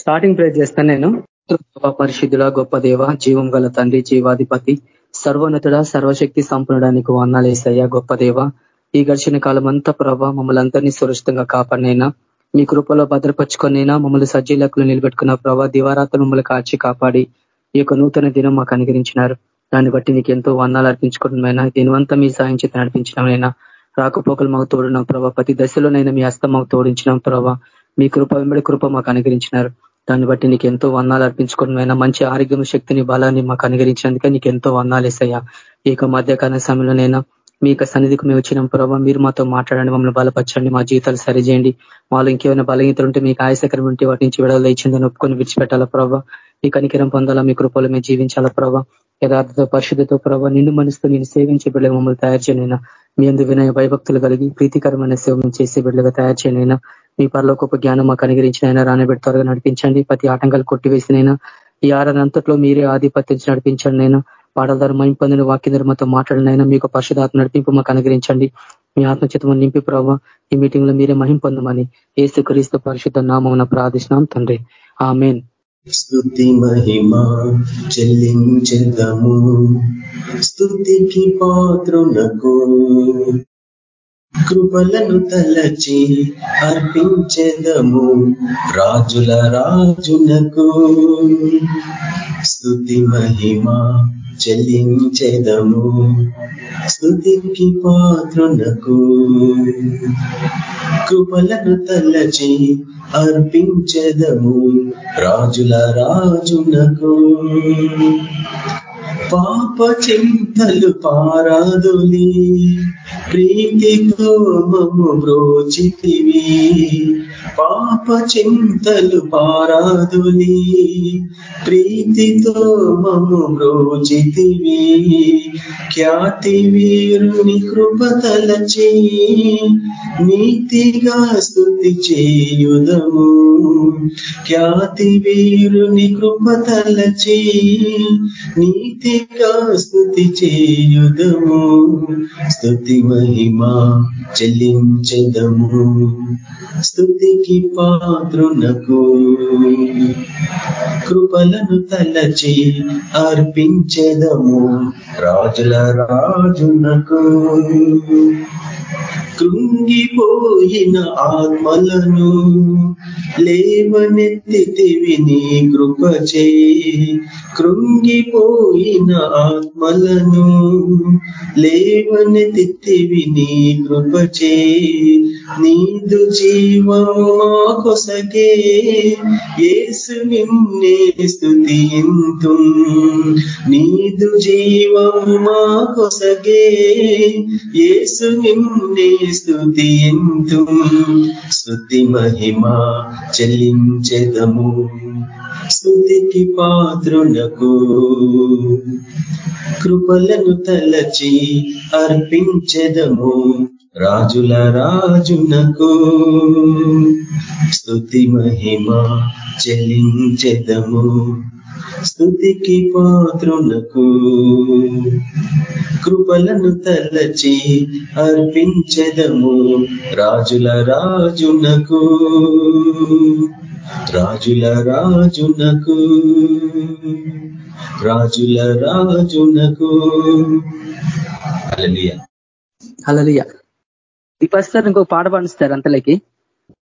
Starting prayer చేస్తాను నేను. పరిశుద్ధుల గొప్ప దేవ జీవం గల తండ్రి జీవాధిపతి సర్వోన్నతుడ సర్వశక్తి సంపూర్ణడానికి వేసయ్యా గొప్ప దేవ. ఈ గడిచిన కాలం అంతా ప్రభావ మమ్మల్ని అందరినీ సురక్షితంగా కాపాడినైనా మీ కృపలో భద్రపరుచుకొనైనా మమ్మల్ని సజ్జీలకులు నిలబెట్టుకున్న ప్రభావ దివారాత్రులు మమ్మల్ని కాచి కాపాడి ఈ యొక్క నూతన దినం మాకు అనుగరించినారు దాన్ని బట్టి నీకు ఎంతో వర్ణాలు అర్పించుకోవడమైనా దీనివంతా మీ సాయం చేత నడిపించడమైనా రాకపోకలు మాకు తోడున్నాం ప్రభావ ప్రతి దశలోనైనా మీ హస్తం మాకు తోడించినాం ప్రభావ మీ కృప వెంబడి కృప మాకు అనుగరించినారు దాన్ని బట్టి నీకు ఎంతో వందాలు అర్పించుకోవడం మంచి ఆరోగ్యం శక్తిని బలాన్ని మాకు అనుగరించినందుకే నీకు ఎంతో వందాలు వేసాయా ఈ యొక్క మధ్యకాల సమయంలోనైనా మీ యొక్క సన్నిధికి మేము వచ్చినాం ప్రభావ మీరు మాతో మాట్లాడండి మమ్మల్ని బలపరచండి మా జీవితాలు సరిచేయండి. వాళ్ళు ఇంకేమైనా బలహీతలు ఉంటే మీకు ఆయాసకరం ఉంటే వాటి నుంచి విడుదల ఇచ్చిందని ఒప్పుకొని విడిచిపెట్టాలా ప్రభావ మీ కనికరం పొందాలా మీ కృపలు మేము జీవించాలా ప్రభావ యథార్థతో పరిశుద్ధతో ప్రభావ నిన్ను మనసుతో నేను సేవించే బిడ్డగా మమ్మల్ని తయారు చేయనైనా. మీ అందు వినయ భయభక్తులు కలిగి ప్రీతికరమైన సేవ మేము చేసే బిడ్డగా తయారు చేయనైనా. మీ పరలోకొక జ్ఞానం మాకు అనుగరించినైనా అయినా రానబెట్టి త్వరగా నడిపించండి. ప్రతి ఆటంకాలు కొట్టివేసినైనా. ఈ ఆరాధనంతట్లో మీరే ఆధిపత్యం నడిపించండి అయినా పాటల ద్వారా మైం పొందిన ద్వారా మాతో మాట్లాడినైనా. మీకు పరిశుధాత్మ నడిపింపు మాకు అనుగరించండి మీ ఆత్మచితము నింపి ప్రభావ ఈ మీటింగ్లో మీరే మహిం పొందమని ఏసు క్రీస్తు పరిశుద్ధ నామం ప్రార్థిస్తున్నాం తండ్రి. ఆ మెయిన్ స్థుతి మహిమా చెల్లించదము. స్థుతికి పాత్రునకు కృపలను తలచి అర్పించెదము. రాజుల రాజునకు స్థుతి మహిమ చెల్లించెదము. స్థుతికి పాత్రునకు కృపలను తల్లచి అర్పించెదము. రాజుల రాజునకు పాప చింతలు పారాదులి ప్రీతితో మము బ్రోచితివి. పాప చింతలు పారాదులి ప్రీతితో మము బ్రోచితివి. ఖ్యాతి వీరుని కృపతలచి నీతిగా స్థుతి చేయుదము. ఖ్యాతి వీరుని కృపతలచి నీతిగా స్థుతి చేయుదము. స్థుతి మహిమా చెల్లించదము. స్థుతి స్థుతికి పాత్రునకు? కృపలను తలచి అర్పించదము రాజుల రాజునకు. కృంగిపోయిన ఆత్మలను లేవనెత్తితివి నీ కృపచే. కృంగిపోయిన ఆత్మలను లేవనెత్తితివి నీ కృపచే. నీదు జీవం మా కొసగే ఏసు నిన్నే స్థుతింతు నీదు జీవము మా కొసగే ఏసు నిన్నే స్థుతింతు స్థుతి మహిమా చెల్లించెదము. స్థుతికి పాత్రునకు కృపలను తలచి అర్పించెదము. రాజుల రాజునకు స్థుతి మహిమ చెల్లించెదము. స్థుతికి పాత్రునకు కృపలను తలచి అర్పించెదము. రాజుల రాజునకు రాజుల రాజునకు రాజుల రాజునకు. అలలియ దీపాస్తారు ఇంకో పాట పాడిస్తారు అంతలోకి.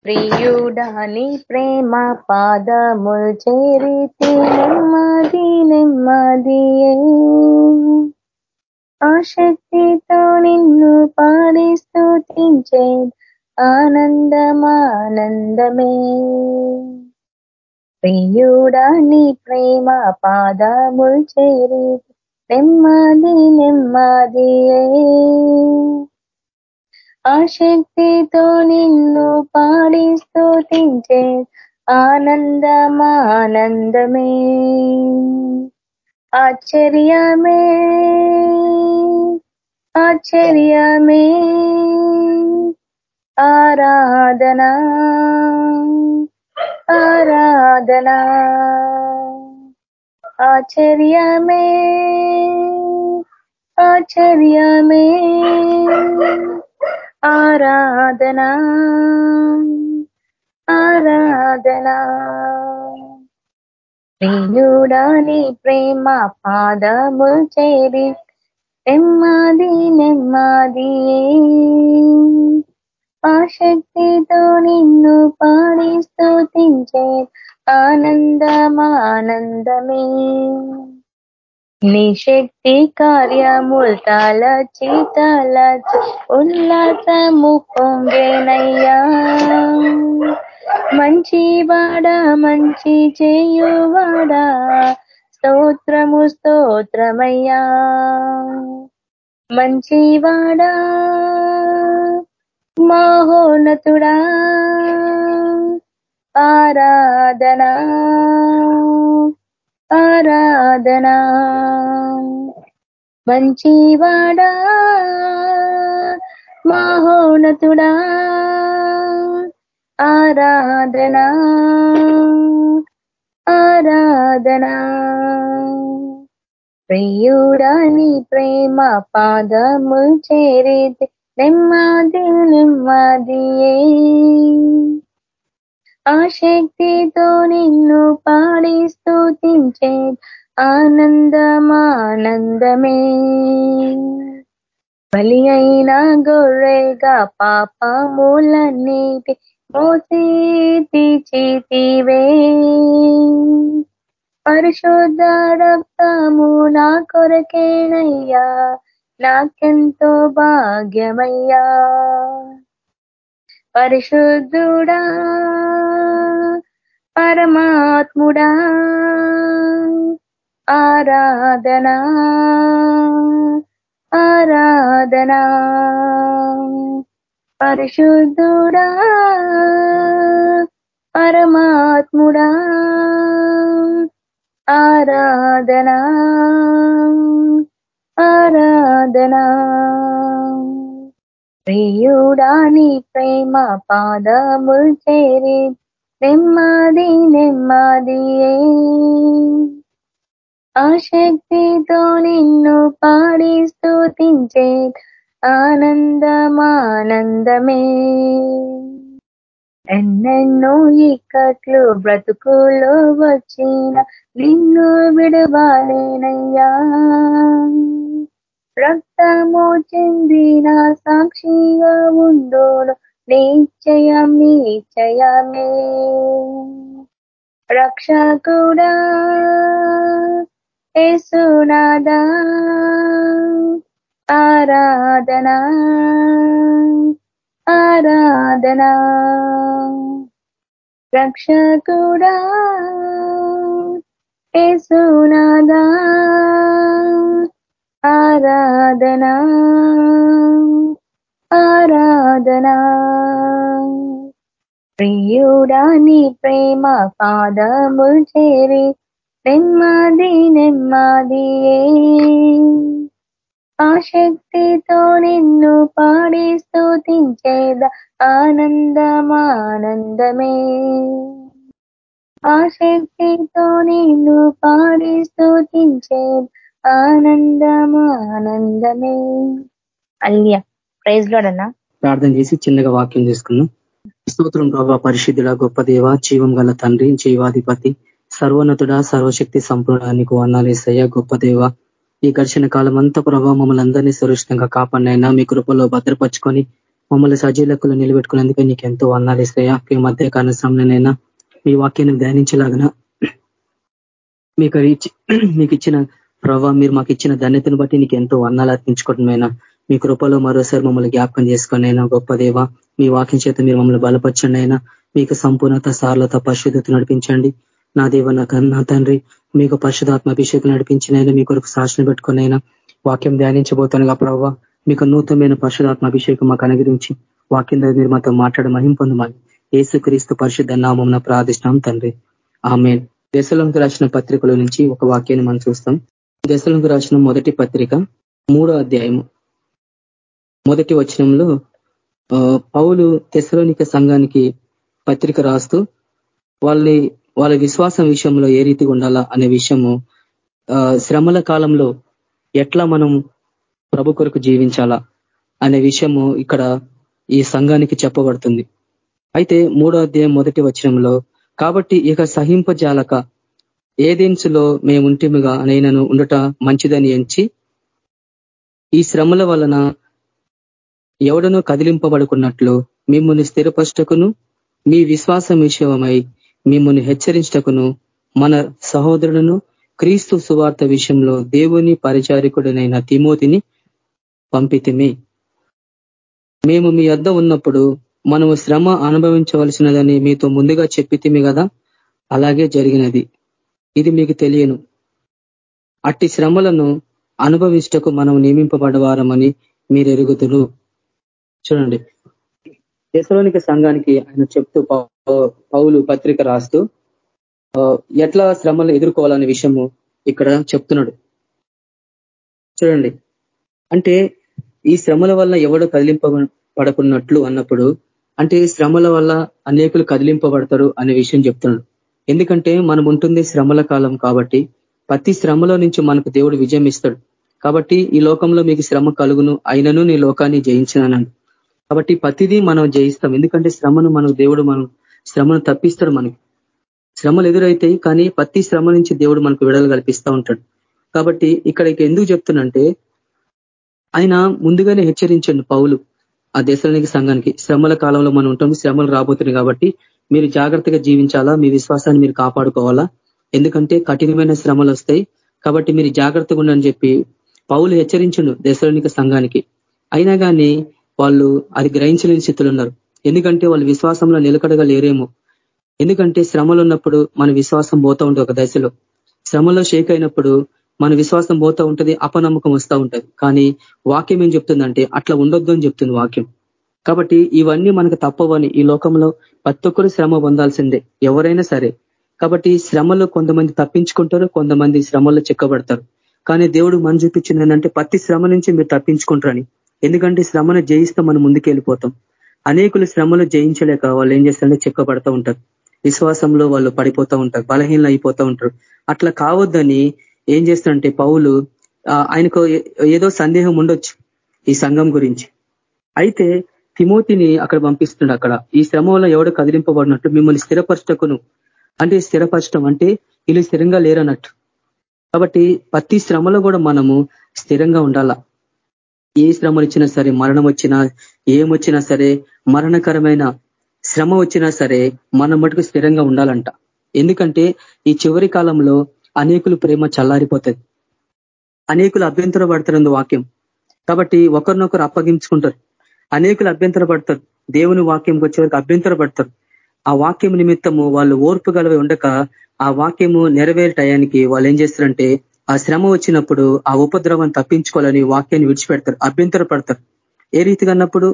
ప్రియుడాని ప్రేమ పాదముల్ చేరితి నెమ్మది నెమ్మది ఆశక్తితో నిన్ను పాడి స్థుతించే ఆనందమానందమే. ప్రియుడాని ప్రేమ పాదముల్ చేరి నెమ్మది నెమ్మది ఆశక్తితో నిన్ను పాడి స్థుతించే ఆనందమానందమే. ఆశ్చర్యమే ఆశ్చర్యమే. ఆరాధనా ఆరాధనా. ఆశ్చర్యమే ఆశ్చర్యమే. ఆరాధనా. ఆరాధనా. ప్రియుడాని ప్రేమ పాదము చేరి నెమ్మది నెమ్మది ఆ శక్తితో నిన్ను పాడి స్థుతించే ఆనందమానందమే. నీ శక్తి కార్యముల్ తలచి తలచి ఉల్లాసము పొంగేనయ్యా మంచివాడా మంచి చేయువాడ స్తోత్రము స్తోత్రమయ్యా. మంచివాడా మహోన్నతుడా ఆరాధనా. ఆరాధనా. మంచివాడా మహోన్నతుడా. ఆరాధనా. ఆరాధనా. ప్రియుడని ప్రేమ పాదము చేరితే నెమ్మది నెమ్మదియే. ఆశక్తితో నిన్ను పాడి స్థుతించే ఆనందమానందమే. బలి అయిన గొర్రెగా పాపములన్నిటి మోసేతి చేతివే పరిశుద్ధ రక్తము నా కొరకేనయ్యా నాకెంతో భాగ్యమయ్యా. పరిశుద్ధుడా పరమాత్ముడా ఆరాధనా ఆరాధనా. పరిశుద్ధుడా పరమాత్ముడా ఆరాధనా ఆరాధనా. ప్రియుడాని ప్రేమ పాదము చేరి నెమ్మది నెమ్మదియే. శక్తితో నిన్ను పాడి స్థుతించే ఆనందమానందమే. ఎన్నెన్నో ఇక్కట్లు బ్రతుకులో వచ్చిన నిన్ను విడవాలేనయ్యా. రక్తము చెందిన సాక్షిగా ఉండును. నిశ్చయం నిశ్చయమే. రక్షకుడా యేసునాదా ఆరాధనా ఆరాధనా. రక్షకుడా యేసునాదా ఆరాధనా. ఆరాధనా. ప్రియుడాని ప్రేమ పాదము చేరి నెమ్మది నెమ్మదియే. శక్తితో నిన్ను పాడి స్థుతించేద ఆనందమానందమే. ఆ శక్తితో నిన్ను పాడి స్థుతించేద ఆనందమానందమే. అల్య ప్రైజ్ లోడన్నా ప్రార్థన చేసి చిన్నగా వాక్యం చేసుకున్నాం స్తోత్రం ప్రభా పరిశుద్ధుల గొప్ప దేవ జీవం గల తండ్రి జీవాధిపతి సర్వోన్నతుడ సర్వశక్తి సంపూర్ణానికి వర్ణాలేసయ్య గొప్ప దేవ. ఈ ఘర్షణ కాలం అంతా ప్రభావ మమ్మల్ని అందరినీ సురక్షితంగా కాపాడినైనా మీ కృపలో భద్రపరుచుకొని మమ్మల్ని సజీలకులు నిలబెట్టుకునేందుకు నీకు ఎంతో వర్ణాలేసయ్యా మీ మధ్య కాల సమయంలోనైనా మీ వాక్యాన్ని ధ్యానించలాగన మీకు మీకు ఇచ్చిన ప్రభావ మీరు మాకు ఇచ్చిన ధన్యతను బట్టి నీకు ఎంతో వర్ణాలు అర్పించుకోవడమైనా మీ కృపలో మరోసారి మమ్మల్ని జ్ఞాపకం చేసుకొని అయినా గొప్ప దేవ. మీ వాక్యం చేత మీరు మమ్మల్ని బలపరచండి అయినా మీకు సంపూర్ణత సార్లత పరిశుద్ధత నడిపించండి. నా దేవ నా తండ్రి మీకు పరిశుధాత్మ అభిషేకం నడిపించినైనా మీ కొరకు సాక్షిని పెట్టుకునైనా వాక్యం ధ్యానించబోతానుగా ప్రభావ మీకు నూతనమైన పరిశుధాత్మ అభిషేకం మాకు అనుగ్రహించి వాక్యం ద్వారా మీరు మాతో మాట్లాడ మహింపొందమని ఏసుక్రీస్తు పరిశుద్ధ నామం ప్రార్థిష్టాం తండ్రి. ఆమె దశలంకు రాసిన పత్రికల నుంచి ఒక వాక్యాన్ని మనం చూస్తాం. దశలకు రాసిన మొదటి పత్రిక మూడో అధ్యాయము. మొదటి వచనంలో పౌలు తెసలోనిక సంఘానికి పత్రిక రాస్తూ వాళ్ళని వాళ్ళ విశ్వాసం విషయంలో ఏ రీతిగా ఉండాలా అనే విషయము శ్రమల కాలంలో ఎట్లా మనం ప్రభు కొరకు జీవించాలా అనే విషయము ఇక్కడ ఈ సంఘానికి చెప్పబడుతుంది. అయితే మూడో అధ్యాయం మొదటి వచనంలో కాబట్టి ఇక సహింపజాలక ఏదెన్సులో మేముంటిమిగా నైనను ఉండట మంచిదని ఎంచి ఈ శ్రమల వలన ఎవడనో కదిలింపబడుకున్నట్లు మిమ్మల్ని స్థిరపరచటకును మీ విశ్వాసం విషయమై మిమ్మల్ని హెచ్చరించటకును మన సహోదరులను క్రీస్తు సువార్త విషయంలో దేవుని పరిచారికుడనైన తిమోతిని పంపితిమి. మేము మీ వద్ద ఉన్నప్పుడు మనము శ్రమ అనుభవించవలసినదని మీతో ముందుగా చెప్పితిమి కదా అలాగే జరిగినది. ఇది మీకు తెలియను. అట్టి శ్రమలను అనుభవిష్టకు మనం నియమింపబడవారమని మీరు ఎరుగుతురు చూడండి. దేశలోనిక సంఘానికి ఆయన చెప్తూ పౌలు పత్రిక రాస్తూ ఎట్లా శ్రమలు ఎదుర్కోవాలనే విషయము ఇక్కడ చెప్తున్నాడు. చూడండి. అంటే ఈ శ్రమల వల్ల ఎవడు కదిలింపబడకున్నట్లు అన్నప్పుడు అంటే శ్రమల వల్ల అనేకులు కదిలింపబడతారు అనే విషయం చెప్తున్నాడు. ఎందుకంటే మనం ఉంటుంది శ్రమల కాలం కాబట్టి ప్రతి శ్రమలో నుంచి మనకు దేవుడు విజయం ఇస్తాడు. కాబట్టి ఈ లోకంలో మీకు శ్రమ కలుగును అయినను నీ లోకాన్ని జయించినానండి కాబట్టి ప్రతిదీ మనం జయిస్తాం. ఎందుకంటే శ్రమను మనం దేవుడు మనం శ్రమను తప్పిస్తాడు మనకి. శ్రమలు ఎదురైతాయి కానీ ప్రతి శ్రమ నుంచి దేవుడు మనకు విడుదల కల్పిస్తూ ఉంటాడు. కాబట్టి ఇక్కడ ఎందుకు చెప్తున్నంటే ఆయన ముందుగానే హెచ్చరించండి పౌలు ఆ దేశానికి సంఘానికి. శ్రమల కాలంలో మనం ఉంటాం శ్రమలు రాబోతున్నాయి కాబట్టి మీరు జాగ్రత్తగా జీవించాలా? మీ విశ్వాసాన్ని మీరు కాపాడుకోవాలా? ఎందుకంటే కఠినమైన శ్రమలు వస్తాయి. కాబట్టి మీరు జాగ్రత్తగా ఉండని చెప్పి పౌలు హెచ్చరించండు దశలోనిక సంఘానికి. అయినా కానీ వాళ్ళు అది గ్రహించలేని స్థితులు ఉన్నారు. ఎందుకంటే వాళ్ళు విశ్వాసంలో నిలకడగా లేరేమో ఎందుకంటే శ్రమలు ఉన్నప్పుడు మన విశ్వాసం పోతూ ఉంటుంది ఒక దశలో. శ్రమలో షేక్ అయినప్పుడు మన విశ్వాసం పోతూ ఉంటుంది అపనమ్మకం వస్తూ ఉంటుంది. కానీ వాక్యం ఏం చెప్తుందంటే అట్లా ఉండొద్దు అని చెప్తుంది వాక్యం. కాబట్టి ఇవన్నీ మనకు తప్పవని ఈ లోకంలో ప్రతి ఒక్కరు శ్రమ పొందాల్సిందే ఎవరైనా సరే. కాబట్టి శ్రమలో కొంతమంది తప్పించుకుంటారు కొంతమంది శ్రమల్లో చిక్కబడతారు. కానీ దేవుడు మన చూపించింది ఏంటంటే ప్రతి శ్రమ నుంచి మీరు తప్పించుకుంటారని. ఎందుకంటే శ్రమను జయిస్తే మనం ముందుకు వెళ్ళిపోతాం. అనేకులు శ్రమలు జయించలేక వాళ్ళు ఏం చేస్తారంటే చిక్కబడతా ఉంటారు. విశ్వాసంలో వాళ్ళు పడిపోతూ ఉంటారు బలహీనలు అయిపోతూ ఉంటారు. అట్లా కావద్దని ఏం చేస్తారంటే పౌలు ఆయనకు ఏదో సందేహం ఉండొచ్చు ఈ సంఘం గురించి. అయితే తిమోతిని అక్కడ పంపిస్తుండే అక్కడ. ఈ శ్రమ వల్ల ఎవడు కదిలింపబడినట్టు మిమ్మల్ని స్థిరపరచకును. అంటే స్థిరపరచడం అంటే వీళ్ళు స్థిరంగా లేరన్నట్టు. కాబట్టి ప్రతి శ్రమలో కూడా మనము స్థిరంగా ఉండాలా. ఏ శ్రమలు వచ్చినా సరే మరణం వచ్చినా ఏమొచ్చినా సరే మరణకరమైన శ్రమ వచ్చినా సరే మనం మటుకు స్థిరంగా ఉండాలంట. ఎందుకంటే ఈ చివరి కాలంలో అనేకులు ప్రేమ చల్లారిపోతుంది. అనేకులు అభ్యంతర పడతారు వాక్యం. కాబట్టి ఒకరినొకరు అప్పగించుకుంటారు. అనేకులు అభ్యంతర పడతారు దేవుని వాక్యంకి వచ్చే వరకు అభ్యంతర పడతారు ఆ వాక్యం నిమిత్తము వాళ్ళు ఓర్పు గలవి ఉండక ఆ వాక్యము నెరవేరే టయానికి వాళ్ళు ఏం చేస్తారంటే ఆ శ్రమ వచ్చినప్పుడు ఆ ఉపద్రవం తప్పించుకోవాలని వాక్యాన్ని విడిచిపెడతారు అభ్యంతర పడతారు ఏ రీతిగా అన్నప్పుడు?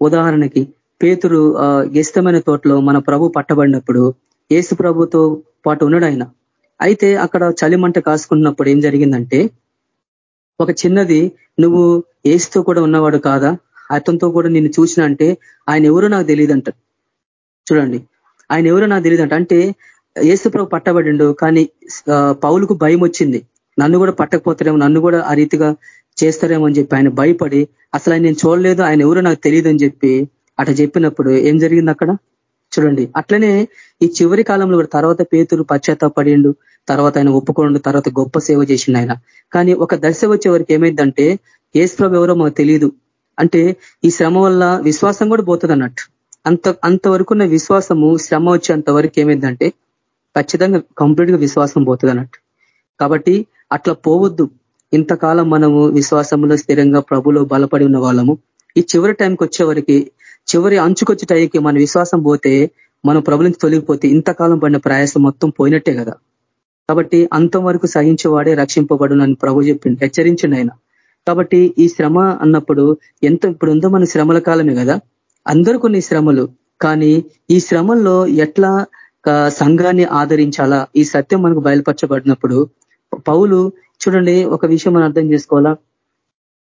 ఉదాహరణకి పేతురు ఇష్టమైన తోటలో మన ప్రభు పట్టబడినప్పుడు ఏసు ప్రభుతో పాటు ఉన్నాడు ఆయన. అయితే అక్కడ చలిమంట కాసుకున్నప్పుడు ఏం జరిగిందంటే ఒక చిన్నది నువ్వు ఏసుతో కూడా ఉన్నవాడు కాదా? అతనితో కూడా నిన్ను చూసిన అంటే ఆయన ఎవరో నాకు తెలియదంట. చూడండి. ఆయన ఎవరో నాకు తెలియదంట. అంటే ఏసుప్రభు పట్టబడిండు కానీ పౌలుకు భయం వచ్చింది. నన్ను కూడా పట్టకపోతారేమో నన్ను కూడా ఆ రీతిగా చేస్తారేమో అని చెప్పి ఆయన భయపడి అసలు ఆయన నేను చూడలేదు ఆయన ఎవరో నాకు తెలియదు అని చెప్పి అట చెప్పినప్పుడు ఏం జరిగింది అక్కడ? చూడండి. అట్లనే ఈ చివరి కాలంలో కూడా తర్వాత పేతులు పశ్చాత్తాపడిండు తర్వాత ఆయన ఒప్పుకోండు తర్వాత గొప్ప సేవ చేసిండు ఆయన. కానీ ఒక దశ వచ్చే వరకు ఏమైందంటే ఏసుప్రభు ఎవరో మాకు తెలియదు అంటే ఈ శ్రమ వల్ల విశ్వాసం కూడా పోతుంది అన్నట్టు అంత అంతవరకున్న విశ్వాసము శ్రమ వచ్చేంత వరకు ఏమైందంటే ఖచ్చితంగా కంప్లీట్గా విశ్వాసం పోతుంది అన్నట్టు కాబట్టి అట్లా పోవద్దు. ఇంతకాలం మనము విశ్వాసంలో స్థిరంగా ప్రభులో బలపడి ఉన్న వాళ్ళము. ఈ చివరి టైంకి వచ్చేవరకి చివరి అంచుకొచ్చే టైంకి మన విశ్వాసం పోతే మనం ప్రభులకి తొలగిపోతే ఇంతకాలం పడిన ప్రయాసం మొత్తం పోయినట్టే కదా. కాబట్టి అంతం వరకు సహించేవాడే రక్షింపబడునని ప్రభు చెప్పిండు. హెచ్చరించండి ఆయన. కాబట్టి ఈ శ్రమ అన్నప్పుడు ఎంత ఇప్పుడు ఉందో మన శ్రమల కాలమే కదా? అందరూ కొన్ని శ్రమలు. కానీ ఈ శ్రమల్లో ఎట్లా సంఘాన్ని ఆదరించాలా? ఈ సత్యం మనకు బయలుపరచబడినప్పుడు పౌలు చూడండి ఒక విషయం మనం అర్థం చేసుకోవాలా?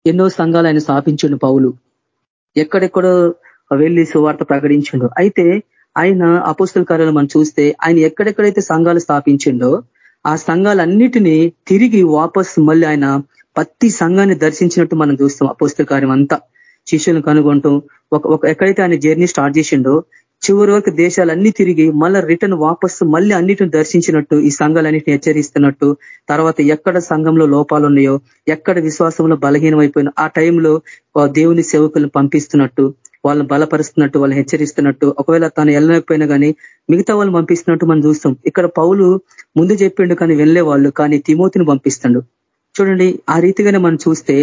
ఎన్నో సంఘాలు ఆయన స్థాపించిండు పౌలు. ఎక్కడెక్కడో వెళ్ళి సువార్త ప్రకటించిండు. అయితే ఆయన అపుస్తుల కార్యాలు మనం చూస్తే ఆయన ఎక్కడెక్కడైతే సంఘాలు స్థాపించిండో ఆ సంఘాలన్నిటినీ తిరిగి వాపస్ మళ్ళీ ఆయన ప్రతి సంఘాన్ని దర్శించినట్టు మనం చూస్తాం అపుస్తుల కార్యం అంతా. శిష్యులను కనుగొంటూ ఒక ఎక్కడైతే ఆయన జర్నీ స్టార్ట్ చేసిండో చివరి వరకు దేశాలన్నీ తిరిగి మళ్ళీ రిటర్న్ వాపస్ మళ్ళీ అన్నిటిని దర్శించినట్టు ఈ సంఘాలన్నిటిని హెచ్చరిస్తున్నట్టు తర్వాత ఎక్కడ సంఘంలో లోపాలు ఉన్నాయో ఎక్కడ విశ్వాసంలో బలహీనమైపోయిన ఆ టైంలో దేవుని సేవకులను పంపిస్తున్నట్టు వాళ్ళని బలపరుస్తున్నట్టు వాళ్ళని హెచ్చరిస్తున్నట్టు ఒకవేళ తను వెళ్ళలేకపోయినా కానీ మిగతా వాళ్ళని పంపిస్తున్నట్టు మనం చూస్తాం. ఇక్కడ పౌలు ముందు చెప్పిండు కానీ వెళ్ళే వాళ్ళు కానీ తిమోతిని పంపిస్తాడు. చూడండి ఆ రీతిగానే మనం చూస్తే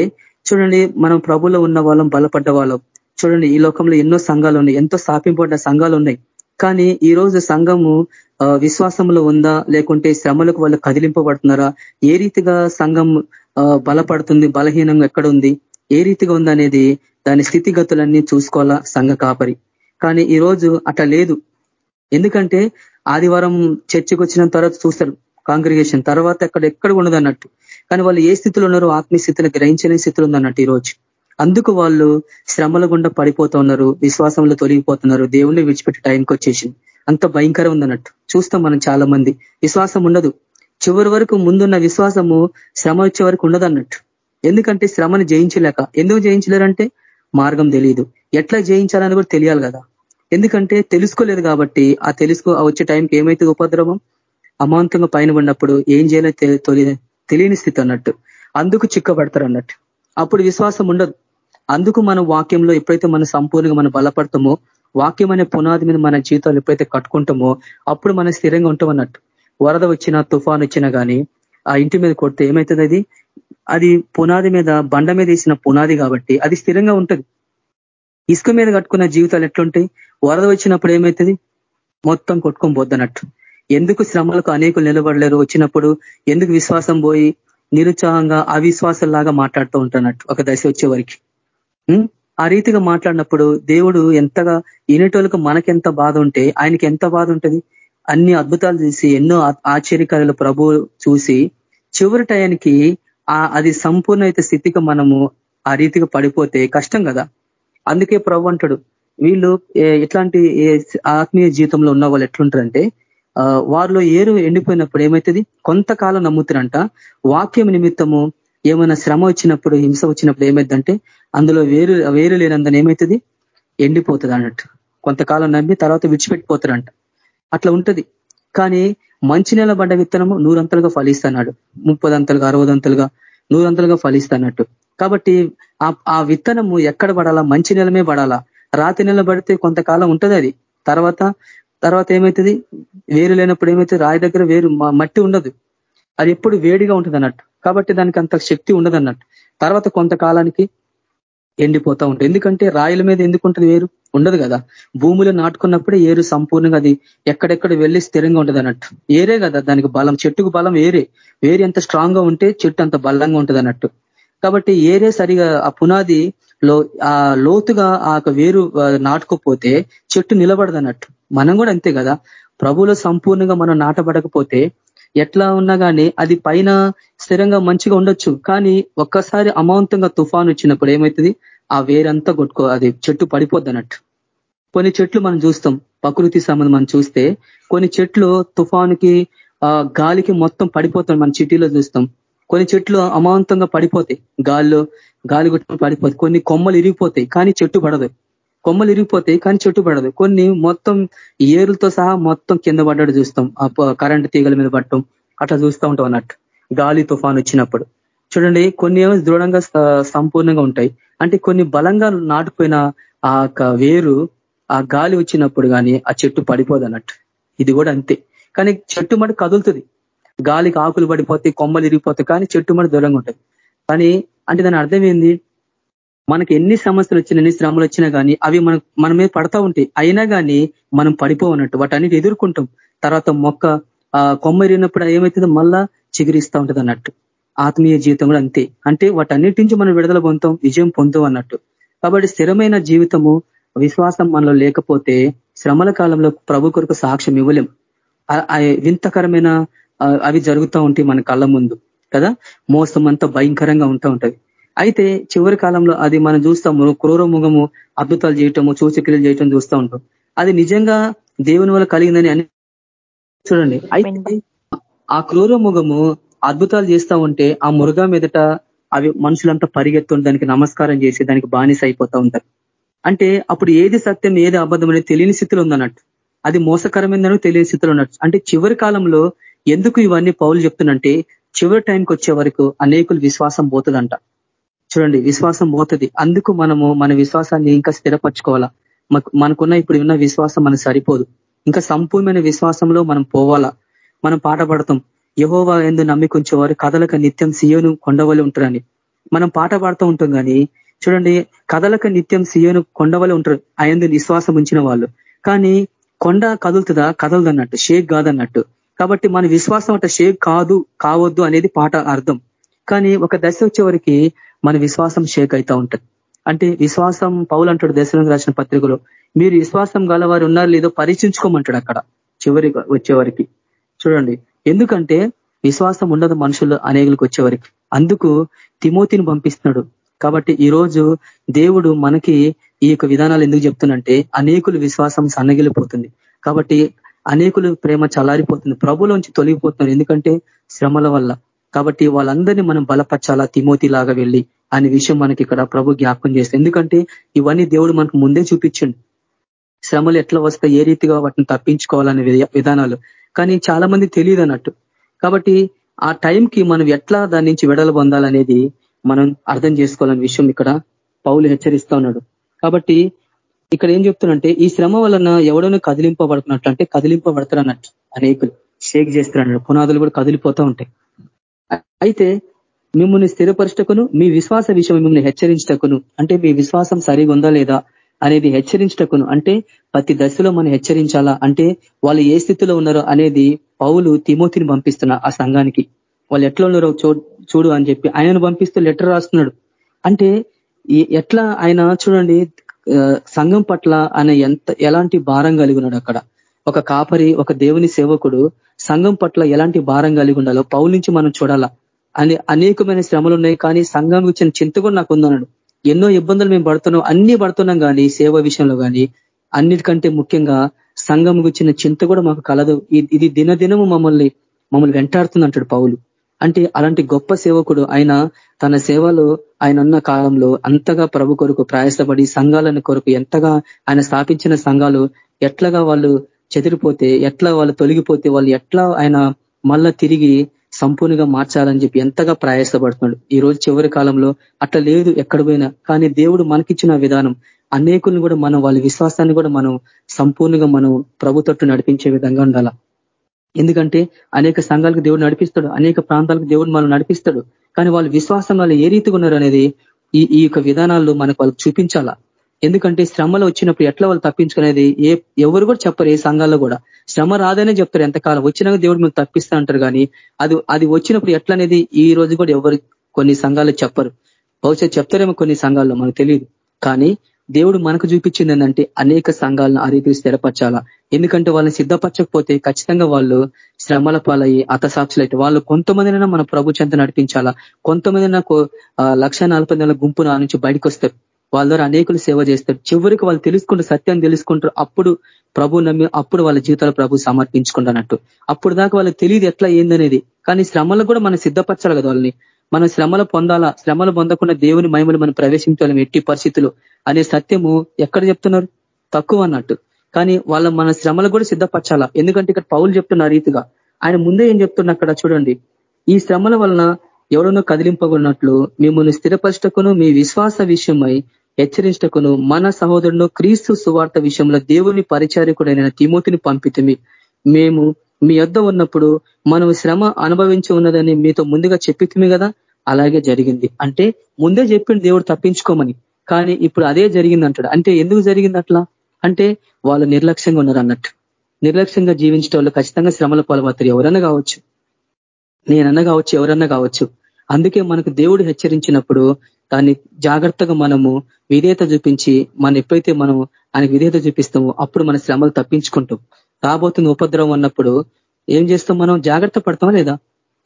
చూడండి మనం ప్రభులో ఉన్న వాళ్ళం బలపడ్డ వాళ్ళం. చూడండి ఈ లోకంలో ఎన్నో సంఘాలు ఉన్నాయి ఎంతో స్థాపింపబడ్డ సంఘాలు ఉన్నాయి. కానీ ఈ రోజు సంఘము విశ్వాసంలో ఉందా? లేకుంటే శ్రమలకు వాళ్ళు కదిలింపబడుతున్నారా? ఏ రీతిగా సంఘం బలపడుతుంది బలహీనంగా ఎక్కడ ఉంది? ఏ రీతిగా ఉందనేది దాని స్థితిగతులన్నీ చూసుకోవాలా సంఘ కాపరి. కానీ ఈ రోజు అట్లా లేదు. ఎందుకంటే ఆదివారం చర్చకు వచ్చిన తర్వాత చూస్తారు. కాంగ్రిగేషన్ తర్వాత ఎక్కడ ఎక్కడ ఉండదు అన్నట్టు కానీ వాళ్ళు ఏ స్థితిలో ఉన్నారో ఆత్మీయ స్థితిని గ్రహించలేని స్థితిలో ఉందన్నట్టు ఈరోజు అందుకు వాళ్ళు శ్రమల గుండా పడిపోతూ ఉన్నారు విశ్వాసంలో తొలగిపోతున్నారు దేవుణ్ణి విడిచిపెట్టి టైంకి వచ్చేసింది. అంత భయంకరం ఉందన్నట్టు. చూస్తాం మనం చాలా మంది విశ్వాసం ఉండదు. చివరి వరకు ముందున్న విశ్వాసము శ్రమ వచ్చే వరకు ఉండదు అన్నట్టు ఎందుకంటే శ్రమను జయించలేక. ఎందుకు జయించలేరంటే మార్గం తెలియదు. ఎట్లా జయించాలని కూడా తెలియాలి కదా. ఎందుకంటే తెలుసుకోలేదు కాబట్టి ఆ తెలుసుకో వచ్చే టైంకి ఏమైతే ఉపద్రవం? అమాంతంగా పైన ఉన్నప్పుడు ఏం చేయాలో తెలియని స్థితి అన్నట్టు. అందుకు చిక్కబడతారు అన్నట్టు. అప్పుడు విశ్వాసం ఉండదు. అందుకు మన వాక్యంలో ఎప్పుడైతే మనం సంపూర్ణంగా మనం బలపడతామో వాక్యం అనే పునాది మీద మన జీవితాలు ఎప్పుడైతే కట్టుకుంటామో అప్పుడు మనం స్థిరంగా ఉంటాం అన్నట్టు. వరద వచ్చినా తుఫాన్ వచ్చినా కానీ ఆ ఇంటి మీద కొడితే ఏమవుతుంది అది? అది పునాది మీద బండ మీద వేసిన పునాది కాబట్టి అది స్థిరంగా ఉంటుంది. ఇసుక మీద కట్టుకున్న జీవితాలు ఎట్లుంటాయి? వరద వచ్చినప్పుడు ఏమవుతుంది మొత్తం కొట్టుకొని పోద్దనట్టు ఎందుకు శ్రమలకు అనేకులు నిలబడలేరు? వచ్చినప్పుడు ఎందుకు విశ్వాసం పోయి నిరుత్సాహంగా అవిశ్వాసంలాగా మాట్లాడుతూ ఉంటున్నట్టు ఒక దశ వచ్చే వరకు ఆ రీతిగా మాట్లాడినప్పుడు దేవుడు ఎంతగా ఈనటోళ్ళకు మనకెంత బాధ ఉంటే ఆయనకి ఎంత బాధ ఉంటుంది? అన్ని అద్భుతాలు చూసి ఎన్నో ఆశ్చర్యకారులు ప్రభు చూసి చివరి టయానికి అది సంపూర్ణ అయితే స్థితికి మనము ఆ రీతిగా పడిపోతే కష్టం కదా? అందుకే ప్రభు అంటాడు వీళ్ళు ఎట్లాంటి ఆత్మీయ జీవితంలో ఉన్న వాళ్ళు ఎట్లుంటారంటే వారిలో ఏరు ఎండిపోయినప్పుడు ఏమవుతుంది కొంతకాలం నమ్ముతారంట. వాక్యం నిమిత్తము ఏమైనా శ్రమ వచ్చినప్పుడు హింస వచ్చినప్పుడు ఏమైందంటే అందులో వేరు వేరు లేనందని ఏమవుతుంది ఎండిపోతుంది అన్నట్టు. కొంతకాలం నమ్మి తర్వాత విడిచిపెట్టిపోతారంట. అట్లా ఉంటది. కానీ మంచి నెల పడ్డ విత్తనము నూరంతలుగా ఫలిస్తాడు ముప్పదంతలుగా అరవదంతలుగా నూరంతలుగా ఫలిస్తానట్టు కాబట్టి ఆ విత్తనము ఎక్కడ పడాలా? మంచి నెలమే పడాలా? రాతి నెల పడితే కొంతకాలం ఉంటది అది. తర్వాత తర్వాత ఏమవుతుంది వేరు లేనప్పుడు ఏమైతే రాయి దగ్గర వేరు మట్టి ఉండదు. అది ఎప్పుడు వేడిగా ఉంటుంది అన్నట్టు. కాబట్టి దానికి అంత శక్తి ఉండదు అన్నట్టు. తర్వాత కొంతకాలానికి ఎండిపోతూ ఉంటుంది. ఎందుకంటే రాయిల మీద ఎందుకు ఉంటుంది వేరు? ఉండదు కదా. భూమిలో నాటుకున్నప్పుడే ఏరు సంపూర్ణంగా అది ఎక్కడెక్కడ వెళ్ళి స్థిరంగా ఉంటుంది అన్నట్టు. ఏరే కదా దానికి బలం. చెట్టుకు బలం ఏరే. వేరు ఎంత స్ట్రాంగ్గా ఉంటే చెట్టు అంత బలంగా ఉంటుంది అన్నట్టు. కాబట్టి ఏరే సరిగా ఆ పునాది లో ఆ లోతుగా ఆ వేరు నాటుకోపోతే చెట్టు నిలబడదు అన్నట్టు మనం కూడా అంతే కదా. ప్రభులో సంపూర్ణంగా మనం నాటబడకపోతే ఎట్లా ఉన్నా కానీ అది పైన స్థిరంగా మంచిగా ఉండొచ్చు. కానీ ఒక్కసారి అమాంతంగా తుఫాన్ వచ్చినప్పుడు ఏమవుతుంది ఆ వేరంతా కొట్టుకో అది చెట్టు పడిపోద్ది అన్నట్టు కొన్ని చెట్లు మనం చూస్తాం. ప్రకృతి సంబంధం మనం చూస్తే కొన్ని చెట్లు తుఫానుకి గాలికి మొత్తం పడిపోతాం మన సిటీలో చూస్తాం. కొన్ని చెట్లు అమాంతంగా పడిపోతాయి. గాల్లో గాలి గుట్టు పడిపోతుంది కొన్ని కొమ్మలు ఇరిగిపోతాయి కానీ చెట్టు పడదు. కొమ్మలు ఇరిగిపోతాయి కానీ చెట్టు పడదు. కొన్ని మొత్తం ఏరులతో సహా మొత్తం కింద పడ్డాడు చూస్తాం. కరెంట్ తీగల మీద పట్టడం అట్లా చూస్తూ ఉంటాం అన్నట్టు. గాలి తుఫాన్ వచ్చినప్పుడు. చూడండి కొన్ని ఏమో దృఢంగా సంపూర్ణంగా ఉంటాయి. అంటే కొన్ని బలంగా నాటుకుపోయిన ఆ వేరు ఆ గాలి వచ్చినప్పుడు కానీ ఆ చెట్టు పడిపోదు అన్నట్టు. ఇది కూడా అంతే. కానీ చెట్టు మటు కదులుతుంది. గాలికి ఆకులు పడిపోతాయి కొమ్మలు ఇరిగిపోతాయి కానీ చెట్టు మటు దూరంగా ఉంటుంది కానీ అంటే దాని అర్థం ఏంది మనకి ఎన్ని సమస్యలు వచ్చినా ఎన్ని శ్రమలు వచ్చినా కానీ అవి మన మన మీద పడతా ఉంటాయి. అయినా కానీ మనం పడిపోవన్నట్టు వాటన్నిటి ఎదుర్కొంటాం. తర్వాత మొక్క కొమ్మరినప్పుడు ఏమవుతుందో మళ్ళా చిగురిస్తూ ఉంటుంది అన్నట్టు. ఆత్మీయ జీవితం కూడా అంతే. అంటే వాటన్నిటి నుంచి మనం విడుదల పొందుతాం విజయం పొందుతాం అన్నట్టు. కాబట్టి స్థిరమైన జీవితము విశ్వాసం మనలో లేకపోతే శ్రమల కాలంలో ప్రభు కొరకు సాక్ష్యం ఇవ్వలేం. వింతకరమైన అవి జరుగుతూ ఉంటాయి మన కళ్ళ ముందు. కదా? మోసం అంతా భయంకరంగా ఉంటూ ఉంటది. అయితే చివరి కాలంలో అది మనం చూస్తాము క్రూర ముఖము అద్భుతాలు చేయటము సూచక్రియలు చేయటం చూస్తూ ఉంటాం. అది నిజంగా దేవుని వల్ల కలిగిందని అని చూడండి. అయితే ఆ క్రూర ముఖము అద్భుతాలు చేస్తా ఉంటే ఆ మురుగా మీదట అవి మనుషులంతా పరిగెత్తుని దానికి నమస్కారం చేసి దానికి బానిస అయిపోతా ఉంటారు. అంటే అప్పుడు ఏది సత్యం ఏది అబద్ధం అనేది తెలియని స్థితిలో ఉందన్నట్టు. అది మోసకరమైందని తెలియని స్థితిలో ఉన్నట్టు. అంటే చివరి కాలంలో ఎందుకు ఇవన్నీ పౌలు చెప్తున్నంటే చివరి టైంకి వచ్చే వరకు అనేకులు విశ్వాసం పోతుందంట. చూడండి విశ్వాసం పోతుంది. అందుకు మనము మన విశ్వాసాన్ని ఇంకా స్థిరపరచుకోవాలా? మనకున్న ఇప్పుడు ఉన్న విశ్వాసం మనకు సరిపోదు. ఇంకా సంపూర్ణమైన విశ్వాసంలో మనం పోవాలా? మనం పాట పడతాం. యహోవా ఎందు నమ్మికుంచేవారు కథలకు నిత్యం సియోను కొండవలి ఉంటారని. మనం పాట పాడుతూ ఉంటాం కానీ చూడండి కథలకు నిత్యం సియోను కొండవలి ఉంటారు. ఆయన విశ్వాసం ఉంచిన వాళ్ళు. కానీ కొండ కదులుతుందా? కదలదన్నట్టు షేక్ కాదన్నట్టు కాబట్టి మన విశ్వాసం అంటే షేక్ కాదు కావద్దు అనేది పాట అర్థం. కానీ ఒక దశ వచ్చేవరికి మన విశ్వాసం షేక్ అవుతా ఉంటుంది. అంటే విశ్వాసం పౌలు అంటాడు దశలకు రాసిన పత్రికలో మీరు విశ్వాసం గలవారు ఉన్నారు లేదో పరీక్షించుకోమంటాడు అక్కడ చివరి వచ్చేవారికి. చూడండి ఎందుకంటే విశ్వాసం ఉండదు మనుషులు అనేకులకు వచ్చేవారికి. అందుకు తిమోతిని పంపిస్తున్నాడు. కాబట్టి ఈ రోజు దేవుడు మనకి ఈ యొక్క విధానాలు ఎందుకు చెప్తున్నంటే అనేకులు విశ్వాసం సన్నగిలిపోతుంది. కాబట్టి అనేకులు ప్రేమ చలారిపోతుంది ప్రభులోంచి తొలగిపోతున్నారు. ఎందుకంటే శ్రమల వల్ల. కాబట్టి వాళ్ళందరినీ మనం బలపరచాలా? తిమోతి లాగా వెళ్ళి అనే విషయం మనకి ఇక్కడ ప్రభు జ్ఞాపకం చేస్తుంది. ఎందుకంటే ఇవన్నీ దేవుడు మనకు ముందే చూపించండి. శ్రమలు ఎట్లా వస్తాయి? ఏ రీతిగా వాటిని తప్పించుకోవాలనే విధానాలు. కానీ చాలా మంది తెలియదు అన్నట్టు. కాబట్టి ఆ టైంకి మనం ఎట్లా దాని నుంచి విడలు పొందాలనేది మనం అర్థం చేసుకోవాలనే విషయం ఇక్కడ పౌలు హెచ్చరిస్తా ఉన్నాడు. కాబట్టి ఇక్కడ ఏం చెప్తున్నంటే ఈ శ్రమ వలన ఎవడనో కదిలింపబడుతున్నట్లు అంటే కదిలింపబడతారు అన్నట్టు అనేకులు. షేక్ చేస్తారు పునాదులు కూడా కదిలిపోతూ ఉంటాయి. అయితే మిమ్మల్ని స్థిరపరచటకును మీ విశ్వాస విషయం మిమ్మల్ని హెచ్చరించటకును అంటే మీ విశ్వాసం సరిగా ఉందా లేదా అనేది హెచ్చరించటకును అంటే ప్రతి దశలో మనం హెచ్చరించాలా? అంటే వాళ్ళు ఏ స్థితిలో ఉన్నారో అనేది పౌలు తిమోతిని పంపిస్తున్న ఆ సంఘానికి. వాళ్ళు ఎట్లా ఉన్నారో చూడు అని చెప్పి ఆయనను పంపిస్తూ లెటర్ రాస్తున్నాడు. అంటే ఎట్లా ఆయన చూడండి సంఘం పట్ల ఆయన ఎంత ఎలాంటి భారం కలిగి ఉన్నాడు అక్కడ? ఒక కాపరి ఒక దేవుని సేవకుడు సంఘం పట్ల ఎలాంటి భారం కలిగి ఉండాలో పౌల నుంచి మనం చూడాలా? అని అనేకమైన శ్రమలు ఉన్నాయి కానీ సంఘం ఇచ్చిన చింత కూడా నాకు ఉందన్నాడు ఎన్నో ఇబ్బందులు మేము పడుతున్నాం అన్ని పడుతున్నాం కానీ సేవ విషయంలో కానీ అన్నిటికంటే ముఖ్యంగా సంఘం గుచ్చిన చింత కూడా మాకు కలదు. ఇది దినదినము మమ్మల్ని మమ్మల్ని వెంటాడుతుంది అంటాడు పౌలు. అంటే అలాంటి గొప్ప సేవకుడు ఆయన తన సేవలో ఆయన ఉన్న కాలంలో అంతగా ప్రభు కొరకు ప్రయాసపడి సంఘాలను కొరకు ఎంతగా ఆయన స్థాపించిన సంఘాలు ఎట్లాగా వాళ్ళు చెదిరిపోతే ఎట్లా వాళ్ళు తొలగిపోతే వాళ్ళు ఎట్లా ఆయన మళ్ళా తిరిగి సంపూర్ణంగా మార్చాలని చెప్పి ఎంతగా ప్రయాసపడుతున్నాడు. ఈ రోజు చివరి కాలంలో అట్లా లేదు ఎక్కడ పోయినా కానీ దేవుడు మనకిచ్చిన విధానం అనేకులను కూడా మనం వాళ్ళ విశ్వాసాన్ని కూడా మనం సంపూర్ణంగా మనం ప్రభు తట్టు నడిపించే విధంగా ఉండాల? ఎందుకంటే అనేక సంఘాలకు దేవుడు నడిపిస్తాడు అనేక ప్రాంతాలకు దేవుడు మనం నడిపిస్తాడు. కానీ వాళ్ళు విశ్వాసం వాళ్ళు ఏ రీతిగా ఉన్నారు అనేది ఈ ఈ యొక్క విధానాల్లో మనకు వాళ్ళకి చూపించాలా? ఎందుకంటే శ్రమలు వచ్చినప్పుడు ఎట్లా వాళ్ళు తప్పించుకునేది? ఏ ఎవరు కూడా చెప్పరు ఏ సంఘాల్లో కూడా. శ్రమ రాదనే చెప్తారు. ఎంతకాలం వచ్చినాక దేవుడు మేము తప్పిస్తా అంటారు కానీ అది అది వచ్చినప్పుడు ఎట్లా అనేది ఈ రోజు కూడా ఎవరు కొన్ని సంఘాలు చెప్పరు. బహుశా చెప్తారేమో కొన్ని సంఘాల్లో మనకు తెలియదు కానీ దేవుడు మనకు చూపించింది ఏంటంటే అనేక సంఘాలను ఆ రీతిని స్థిరపరచాలా. ఎందుకంటే వాళ్ళని సిద్ధపరచకపోతే ఖచ్చితంగా వాళ్ళు శ్రమల పాలయ్యి అతసాక్షులైతే వాళ్ళు కొంతమందినైనా మన ప్రభు చెంత నడిపించాలా. కొంతమంది లక్ష నలభై నెలల గుంపు నా నుంచి బయటకు వస్తారు. వాళ్ళ ద్వారా అనేకులు సేవ చేస్తారు. చివరికి వాళ్ళు తెలుసుకుంటూ సత్యాన్ని తెలుసుకుంటారు. అప్పుడు ప్రభు నమ్మి అప్పుడు వాళ్ళ జీవితాలు ప్రభు సమర్పించుకుంటున్నట్టు అప్పుడు దాకా వాళ్ళకి తెలియదు ఎట్లా ఏందనేది. కానీ శ్రమలు కూడా మనం సిద్ధపరచాలి కదా వాళ్ళని. మనం శ్రమలు పొందాలా? శ్రమలు పొందకుండా దేవుని మహిమలు మనం ప్రవేశించాలి ఎట్టి పరిస్థితులు? అనే సత్యము ఎక్కడ చెప్తున్నారు? తక్కువ అన్నట్టు. కానీ వాళ్ళ మన శ్రమలు కూడా సిద్ధపరచాలా? ఎందుకంటే ఇక్కడ పౌలు చెప్తున్న రీతిగా ఆయన ముందే ఏం చెప్తున్నా అక్కడ చూడండి. ఈ శ్రమల వలన ఎవడనో కదిలింపకున్నట్లు మిమ్మల్ని స్థిరపరచటకును మీ విశ్వాస విషయమై హెచ్చరించటకును మన సహోదరుడు క్రీస్తు సువార్త విషయంలో దేవుని పరిచారకుడైన తిమోతిని పంపితమి. మేము మీ యొద్ద ఉన్నప్పుడు మనం శ్రమ అనుభవించి ఉన్నదని మీతో ముందుగా చెప్పితిమి కదా? అలాగే జరిగింది. అంటే ముందే చెప్పిండు దేవుడు తప్పించుకోమని. కానీ ఇప్పుడు అదే జరిగింది అంటాడు అంటే ఎందుకు జరిగింది అట్లా? అంటే వాళ్ళు నిర్లక్ష్యంగా ఉన్నారు అన్నట్టు. నిర్లక్ష్యంగా జీవించడం వాళ్ళు ఖచ్చితంగా శ్రమల పాల్పడతారు. ఎవరన్నా కావచ్చు. నేనన్నా కావచ్చు ఎవరన్నా కావచ్చు. అందుకే మనకు దేవుడు హెచ్చరించినప్పుడు దాన్ని జాగ్రత్తగా మనము విధేయత చూపించి మనం ఎప్పుడైతే మనం ఆయనకు విధేయత చూపిస్తామో అప్పుడు మన శ్రమలు తప్పించుకుంటాం. రాబోతుంది ఉపద్రవం అన్నప్పుడు ఏం చేస్తాం మనం? జాగ్రత్త పడతాం లేదా?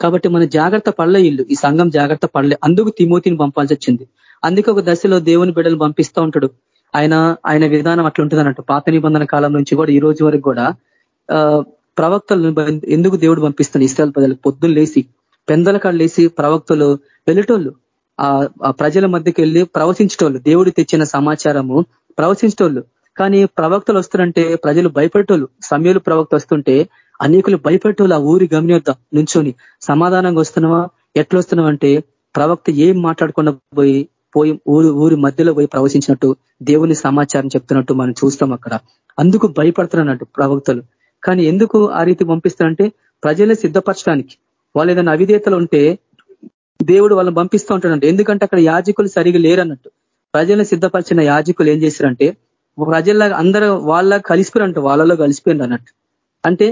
కాబట్టి మన జాగ్రత్త పడలే ఇల్లు ఈ సంఘం జాగ్రత్త పడలే. అందుకు తిమోతిని పంపాల్సి వచ్చింది. అందుకే ఒక దశలో దేవుని బిడ్డలు పంపిస్తూ ఉంటాడు. ఆయన ఆయన విధానం అట్లుంటుంది అన్నట్టు పాత నిబంధన కాలం నుంచి కూడా ఈ రోజు వరకు కూడా ప్రవక్తలు ఎందుకు దేవుడు పంపిస్తుంది ఇస్రాయల్ ప్రజలకు? పొద్దున్న లేసి పెందల కాళ్ళు లేసి ప్రవక్తలు వెళ్ళటోళ్ళు ఆ ప్రజల మధ్యకి వెళ్ళి ప్రవచించటోళ్ళు. దేవుడు తెచ్చిన సమాచారము ప్రవచించటోళ్ళు. కానీ ప్రవక్తలు వస్తారంటే ప్రజలు భయపెట్టోళ్ళు సమయంలో ప్రవక్త వస్తుంటే అనేకులు భయపెట్టోళ్ళు ఆ ఊరి గమనియొద్ద నుంచొని సమాధానంగా వస్తున్నావా? ఎట్లా వస్తున్నావు అంటే ప్రవక్త ఏం మాట్లాడకుండా పోయి పోయి ఊరు ఊరి మధ్యలో పోయి ప్రవశించినట్టు దేవుని సమాచారం చెప్తున్నట్టు మనం చూస్తాం అక్కడ. అందుకు భయపడుతున్నట్టు ప్రవక్తలు. కానీ ఎందుకు ఆ రీతి పంపిస్తారంటే ప్రజల్ని సిద్ధపరచడానికి. వాళ్ళు ఏదైనా అవిధేతలు ఉంటే దేవుడు వాళ్ళని పంపిస్తూ ఉంటాడంట. ఎందుకంటే అక్కడ యాజకులు సరిగా లేరన్నట్టు. ప్రజల్ని సిద్ధపరిచిన యాజకులు ఏం చేశారంటే ప్రజల్లా అందరూ వాళ్ళ కలిసిపోయారంట వాళ్ళలో కలిసిపోయింది అన్నట్టు. అంటే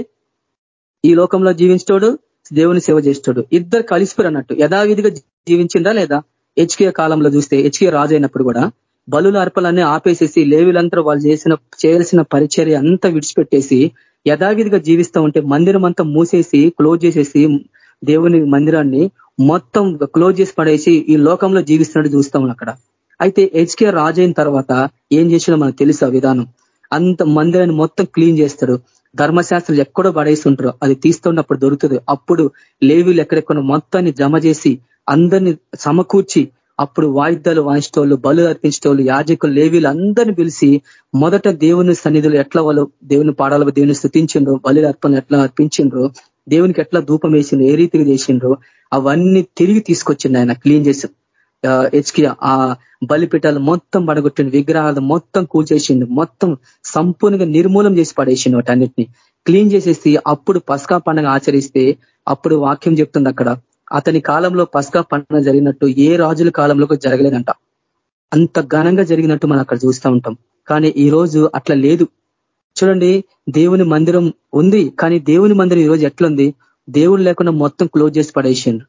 ఈ లోకంలో జీవించటోడు దేవుని సేవ చేస్తాడు ఇద్దరు కలిసిపోరు అన్నట్టు. యథావిధిగా జీవించిందా లేదా? హెచ్కే కాలంలో చూస్తే హెచ్కే రాజు అయినప్పుడు కూడా బలుల అర్పలన్నీ ఆపేసేసి లేవులంతా వాళ్ళు చేసిన చేయాల్సిన పరిచర్య అంతా విడిచిపెట్టేసి యథావిధిగా జీవిస్తూ ఉంటే మందిరం అంతా మూసేసి క్లోజ్ చేసేసి దేవుని మందిరాన్ని మొత్తం క్లోజ్ చేసి పడేసి ఈ లోకంలో జీవిస్తున్నట్టు చూస్తాం అక్కడ. అయితే హెచ్కే రాజు అయిన తర్వాత ఏం చేసినా మనకు తెలుసు విధానం. అంత మందిరాన్ని మొత్తం క్లీన్ చేస్తాడు. ధర్మశాస్త్రం ఎక్కడో పడేస్తుంటారో. అది తీస్తున్నప్పుడు దొరుకుతుంది. అప్పుడు లేవీలు ఎక్కడెక్కడ మొత్తాన్ని జమ చేసి అందరిని సమకూర్చి అప్పుడు వాయిద్యాలు వాయించేటోళ్ళు బలు అర్పించేటోళ్ళు యాజకులు లేవీలు అందరిని పిలిచి మొదట దేవుని సన్నిధులు ఎట్లా వాళ్ళు దేవుని పాడాల దేవుని స్థుతించిండ్రు బలి అర్పణ ఎట్లా అర్పించిండ్రు దేవునికి ఎట్లా ధూపం వేసిండ్రు ఏ రీతిగా చేసిండ్రు అవన్నీ తిరిగి తీసుకొచ్చిండు ఆయన క్లీన్ చేసి. హెచ్కి ఆ బలిపీఠాలు మొత్తం పడగొట్టిండు విగ్రహాలు మొత్తం కూల్చేసిండు మొత్తం సంపూర్ణంగా నిర్మూలం చేసి పడేసిండు వాటన్నిటిని క్లీన్ చేసేసి అప్పుడు పస్కా పండుగ ఆచరిస్తే అప్పుడు వాక్యం చెప్తుంది అక్కడ. అతని కాలంలో పస్కా పండుగ జరిగినట్టు ఏ రాజుల కాలంలో జరగలేదంట. అంత ఘనంగా జరిగినట్టు మనం అక్కడ చూస్తూ ఉంటాం. కానీ ఈ రోజు అట్లా లేదు. చూడండి దేవుని మందిరం ఉంది కానీ దేవుని మందిరం ఈరోజు ఎట్లుంది? దేవుడు లేకుండా మొత్తం క్లోజ్ చేసి పడేసిండు.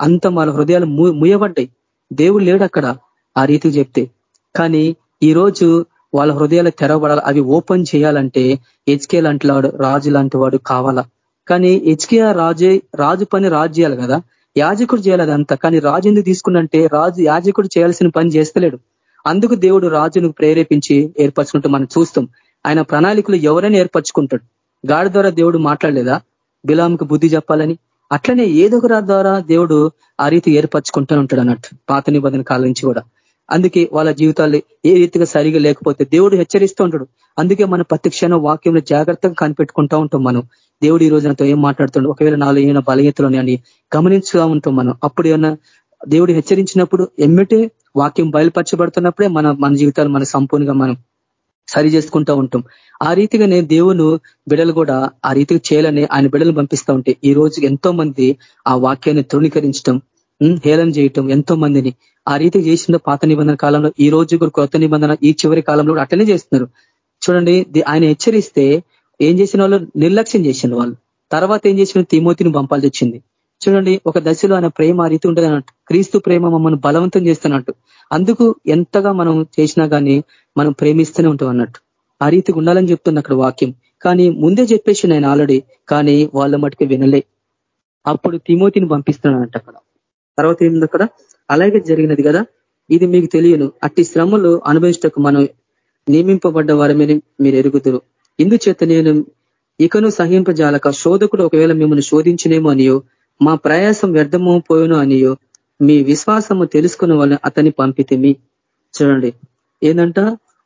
అంత మన హృదయాలు ముయబడ్డాయి దేవుడు లేడు అక్కడ. ఆ రీతికి చెప్తే. కానీ ఈ రోజు వాళ్ళ హృదయాలు తెరవబడాలి. అవి ఓపెన్ చేయాలంటే హెచ్కే లాంటి వాడు రాజు లాంటి వాడు కావాలా? కానీ హెచ్కే రాజే రాజు పని రాజు చేయాలి కదా? యాజకుడు చేయాలి అదంతా. కానీ రాజు ఎందుకు తీసుకున్నంటే రాజు యాజకుడు చేయాల్సిన పని చేస్తలేడు. అందుకు దేవుడు రాజును ప్రేరేపించి ఏర్పరచుకుంటూ మనం చూస్తాం. ఆయన ప్రణాళికలు ఎవరైనా ఏర్పరచుకుంటాడు. గాడి ద్వారా దేవుడు మాట్లాడలేదా? బిలాంకు బుద్ధి చెప్పాలని? అట్లనే ఏదో ఒక ద్వారా దేవుడు ఆ రీతి ఏర్పరచుకుంటూ ఉంటాడు అన్నట్టు పాత నిబంధన కాలం నుంచి కూడా. అందుకే వాళ్ళ జీవితాలు ఏ రీతిగా సరిగా లేకపోతే దేవుడు హెచ్చరిస్తూ ఉంటాడు. అందుకే మన ప్రత్యక్షణ వాక్యంలో జాగ్రత్తగా కనిపెట్టుకుంటా ఉంటాం మనం. దేవుడు ఈ రోజునతో ఏం మాట్లాడుతుండో ఒకవేళ నాలో ఏమైనా బలహీతలు అని గమనించుగా ఉంటాం మనం. అప్పుడు ఏమైనా దేవుడు హెచ్చరించినప్పుడు ఎమ్మిటే వాక్యం బయలుపరచబడుతున్నప్పుడే మన మన జీవితాలు మన సంపూర్ణంగా మనం సరి చేసుకుంటూ ఉంటాం. ఆ రీతిగానే దేవుడు బిడలు కూడా ఆ రీతిగా చేయాలని ఆయన బిడలు పంపిస్తూ ఉంటే ఈ రోజు ఎంతో మంది ఆ వాక్యాన్ని తృణీకరించడం హేళన చేయటం ఎంతో మందిని ఆ రీతి చేసిన పాత నిబంధన కాలంలో ఈ రోజు కొత్త నిబంధన ఈ చివరి కాలంలో అట్లనే చేస్తున్నారు. చూడండి ఆయన హెచ్చరిస్తే ఏం చేసిన వాళ్ళు? నిర్లక్ష్యం చేసిన వాళ్ళు. తర్వాత ఏం చేసిన తిమోతిని పంపాల్సి వచ్చింది. చూడండి ఒక దశలో ఆయన ప్రేమ రీతి ఉంటుంది అన్నట్టు క్రీస్తు ప్రేమ మమ్మల్ని బలవంతం చేస్తున్నట్టు. అందుకు ఎంతగా మనం చేసినా కానీ మనం ప్రేమిస్తూనే ఉంటాం అన్నట్టు. ఆ రీతికి ఉండాలని చెప్తుంది అక్కడ వాక్యం. కానీ ముందే చెప్పేసి నేను ఆల్రెడీ కానీ వాళ్ళ మటుకు వినలే. అప్పుడు తిమోతిని పంపిస్తున్నానంట అక్కడ. తర్వాత ఏముంది అక్కడ? అలాగే జరిగినది కదా? ఇది మీకు తెలియను అట్టి శ్రమలు అనుభవించటకు మనం నియమింపబడ్డ వారమని మీరు ఎరుగుతురు ఇందుచేత నేను ఇకను సహింపజాలక శోధకుడు ఒకవేళ మిమ్మల్ని శోధించినేమో అనియో మా ప్రయాసం వ్యర్థము పోయును అనియో మీ విశ్వాసము తెలుసుకున్న వాళ్ళని అతన్ని పంపితిమి చూడండి ఏంటంట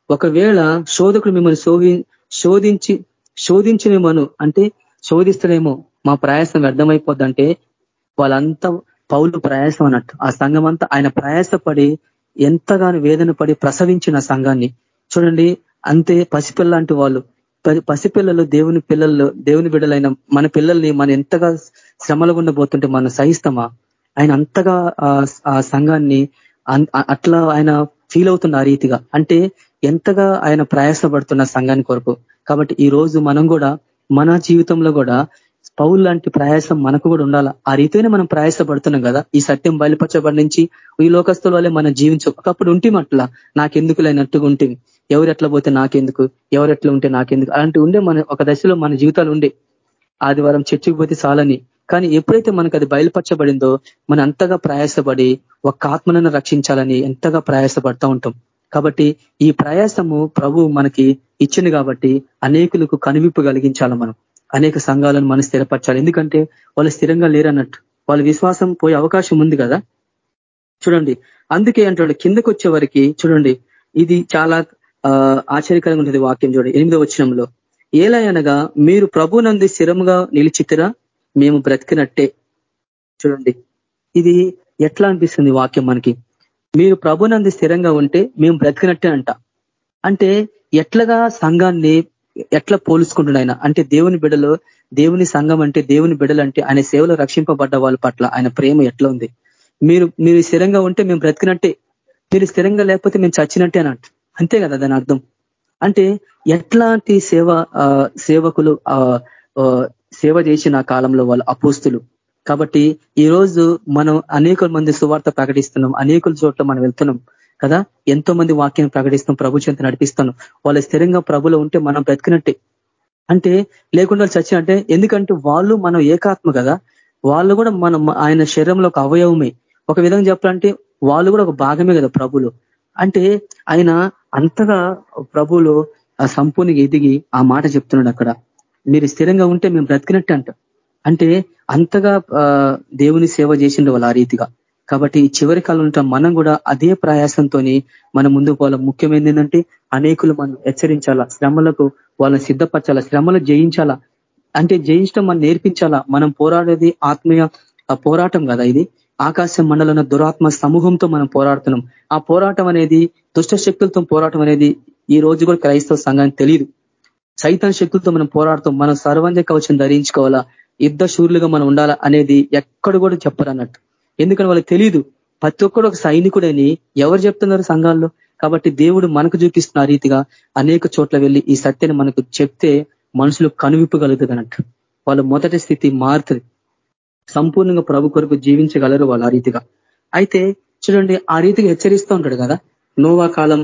ఒకవేళ శోధకుడు మిమ్మల్ని శోధి శోధించి శోధించినేమను అంటే శోధిస్తనేమో మా ప్రయాసం వ్యర్థమైపోద్దంటే వాళ్ళంతా పౌలు ప్రయాసం అన్నట్టు. ఆ సంఘం అంతా ఆయన ప్రయాసపడి ఎంతగానో వేదన పడి ప్రసవించిన సంఘాన్ని. చూడండి అంతే పసిపిల్లాంటి వాళ్ళు. పసిపిల్లలు దేవుని పిల్లలు దేవుని బిడ్డలైన మన పిల్లల్ని మన ఎంతగా శ్రమలు పోతుంటే మనం సహిస్తామా? ఆయన అంతగా ఆ సంఘాన్ని అట్లా ఆయన ఫీల్ అవుతున్న ఆ రీతిగా. అంటే ఎంతగా ఆయన ప్రయాసపడుతున్న సంఘాన్ని కొరకు. కాబట్టి ఈ రోజు మనం కూడా మన జీవితంలో కూడా పౌలు లాంటి ప్రయాసం మనకు కూడా ఉండాలా. ఆ రీతిగానే మనం ప్రయాసపడుతున్నాం కదా. ఈ సత్యం బయలుపరచబడి నుంచి ఈ లోకస్తుల వల్లే మనం జీవించు. ఒకప్పుడు ఉంటే అట్లా. నాకెందుకు లేనట్టుగా ఉంటే ఎవరు ఎట్లా పోతే నాకెందుకు? ఎవరు ఎట్లా ఉంటే నాకెందుకు? అలాంటి ఉండే మన ఒక దశలో మన జీవితాలు ఉండే. ఆదివారం చర్చికి పోతే చాలని. కానీ ఎప్పుడైతే మనకు అది బయలుపరచబడిందో మనం అంతగా ప్రయాసపడి ఒక ఆత్మనను రక్షించాలని ఎంతగా ప్రయాసపడతా ఉంటాం. కాబట్టి ఈ ప్రయాసము ప్రభు మనకి ఇచ్చింది కాబట్టి అనేకులకు కనువిప్పు కలిగించాలి మనం. అనేక సంఘాలను మనం స్థిరపరచాలి. ఎందుకంటే వాళ్ళు స్థిరంగా లేరన్నట్టు. వాళ్ళ విశ్వాసం పోయే అవకాశం ఉంది కదా. చూడండి. అందుకే అంటాడు కిందకు వచ్చే చూడండి ఇది చాలా ఆశ్చర్యకరంగా ఉంటుంది వాక్యం చూడండి. ఎనిమిదో వచ్చినంలో ఏలా అనగా మీరు ప్రభునంది స్థిరముగా నిలిచితిరా? మేము బ్రతికినట్టే. చూడండి. ఇది ఎట్లా అనిపిస్తుంది వాక్యం మనకి? మీరు ప్రభునంది స్థిరంగా ఉంటే మేము బ్రతికినట్టే అంట. అంటే ఎట్లగా సంఘాన్ని ఎట్లా పోలుసుకుంటున్నాయన అంటే దేవుని బిడలో దేవుని సంఘం అంటే దేవుని బిడలు అంటే ఆయన సేవలో రక్షింపబడ్డ వాళ్ళ పట్ల ఆయన ప్రేమ ఎట్లా ఉంది? మీరు మీరు స్థిరంగా ఉంటే మేము బ్రతికినట్టే. మీరు స్థిరంగా లేకపోతే మేము చచ్చినట్టే అన్నట్టు అంతే కదా దాని అర్థం? అంటే ఎట్లాంటి సేవ సేవకులు సేవ చేసిన కాలంలో వాళ్ళు అపోస్తులు. కాబట్టి ఈ రోజు మనం అనేక మంది సువార్త ప్రకటిస్తున్నాం అనేకుల చోట్ల మనం వెళ్తున్నాం కదా? ఎంతో మంది వాక్యం ప్రకటిస్తాం ప్రభు చెంత నడిపిస్తాను వాళ్ళు స్థిరంగా ప్రభులో ఉంటే మనం బ్రతికినట్టే. అంటే లేకుండా చచ్చినట్టే ఎందుకంటే వాళ్ళు మనం ఏకాత్మ కదా? వాళ్ళు కూడా మనం ఆయన శరీరంలో ఒక అవయవమే. ఒక విధంగా చెప్పాలంటే వాళ్ళు కూడా ఒక భాగమే కదా ప్రభులు. అంటే ఆయన అంతగా ప్రభులు సంపూర్ణంగా ఎదిగి ఆ మాట చెప్తున్నాడు అక్కడ. మీరు స్థిరంగా ఉంటే మేము బ్రతికినట్టు అంట అంటే అంతగా దేవుని సేవ చేసిండు వాళ్ళు ఆ రీతిగా. కాబట్టి చివరి కాలంలో మనం కూడా అదే ప్రయాసంతో మనం ముందుకు పోవాలి. ముఖ్యమైనది ఏంటంటే అనేకులు మనం హెచ్చరించాలా శ్రమలకు వాళ్ళని సిద్ధపరచాలా శ్రమలు జయించాలా. అంటే జయించడం మనం నేర్పించాలా. మనం పోరాడేది ఆత్మీయ పోరాటం కదా ఇది. ఆకాశం మండలంలో దురాత్మ సమూహంతో మనం పోరాడుతున్నాం. ఆ పోరాటం అనేది దుష్ట శక్తులతో పోరాటం అనేది ఈ రోజు కూడా క్రైస్తవ సంఘానికి తెలియదు సైతన్ శక్తులతో మనం పోరాడుతాం మనం సర్వంజ కవచం ధరించుకోవాలా? యుద్ధ శూరులుగా మనం ఉండాలా అనేది ఎక్కడ కూడా చెప్పరు అన్నట్టు ఎందుకంటే వాళ్ళకి తెలియదు ప్రతి ఒక్కడు ఒక సైనికుడని ఎవరు చెప్తున్నారు సంఘాల్లో? కాబట్టి దేవుడు మనకు చూపిస్తున్న రీతిగా అనేక చోట్ల వెళ్ళి ఈ సత్యాన్ని మనకు చెప్తే మనుషులు కనువిప్పగలుగుతుంది అన్నట్టు వాళ్ళ మొదటి స్థితి మారుతుంది. సంపూర్ణంగా ప్రభు కొరకు జీవించగలరు వాళ్ళు ఆ రీతిగా. అయితే చూడండి ఆ రీతిగా హెచ్చరిస్తూ ఉంటాడు కదా. నోవా కాలం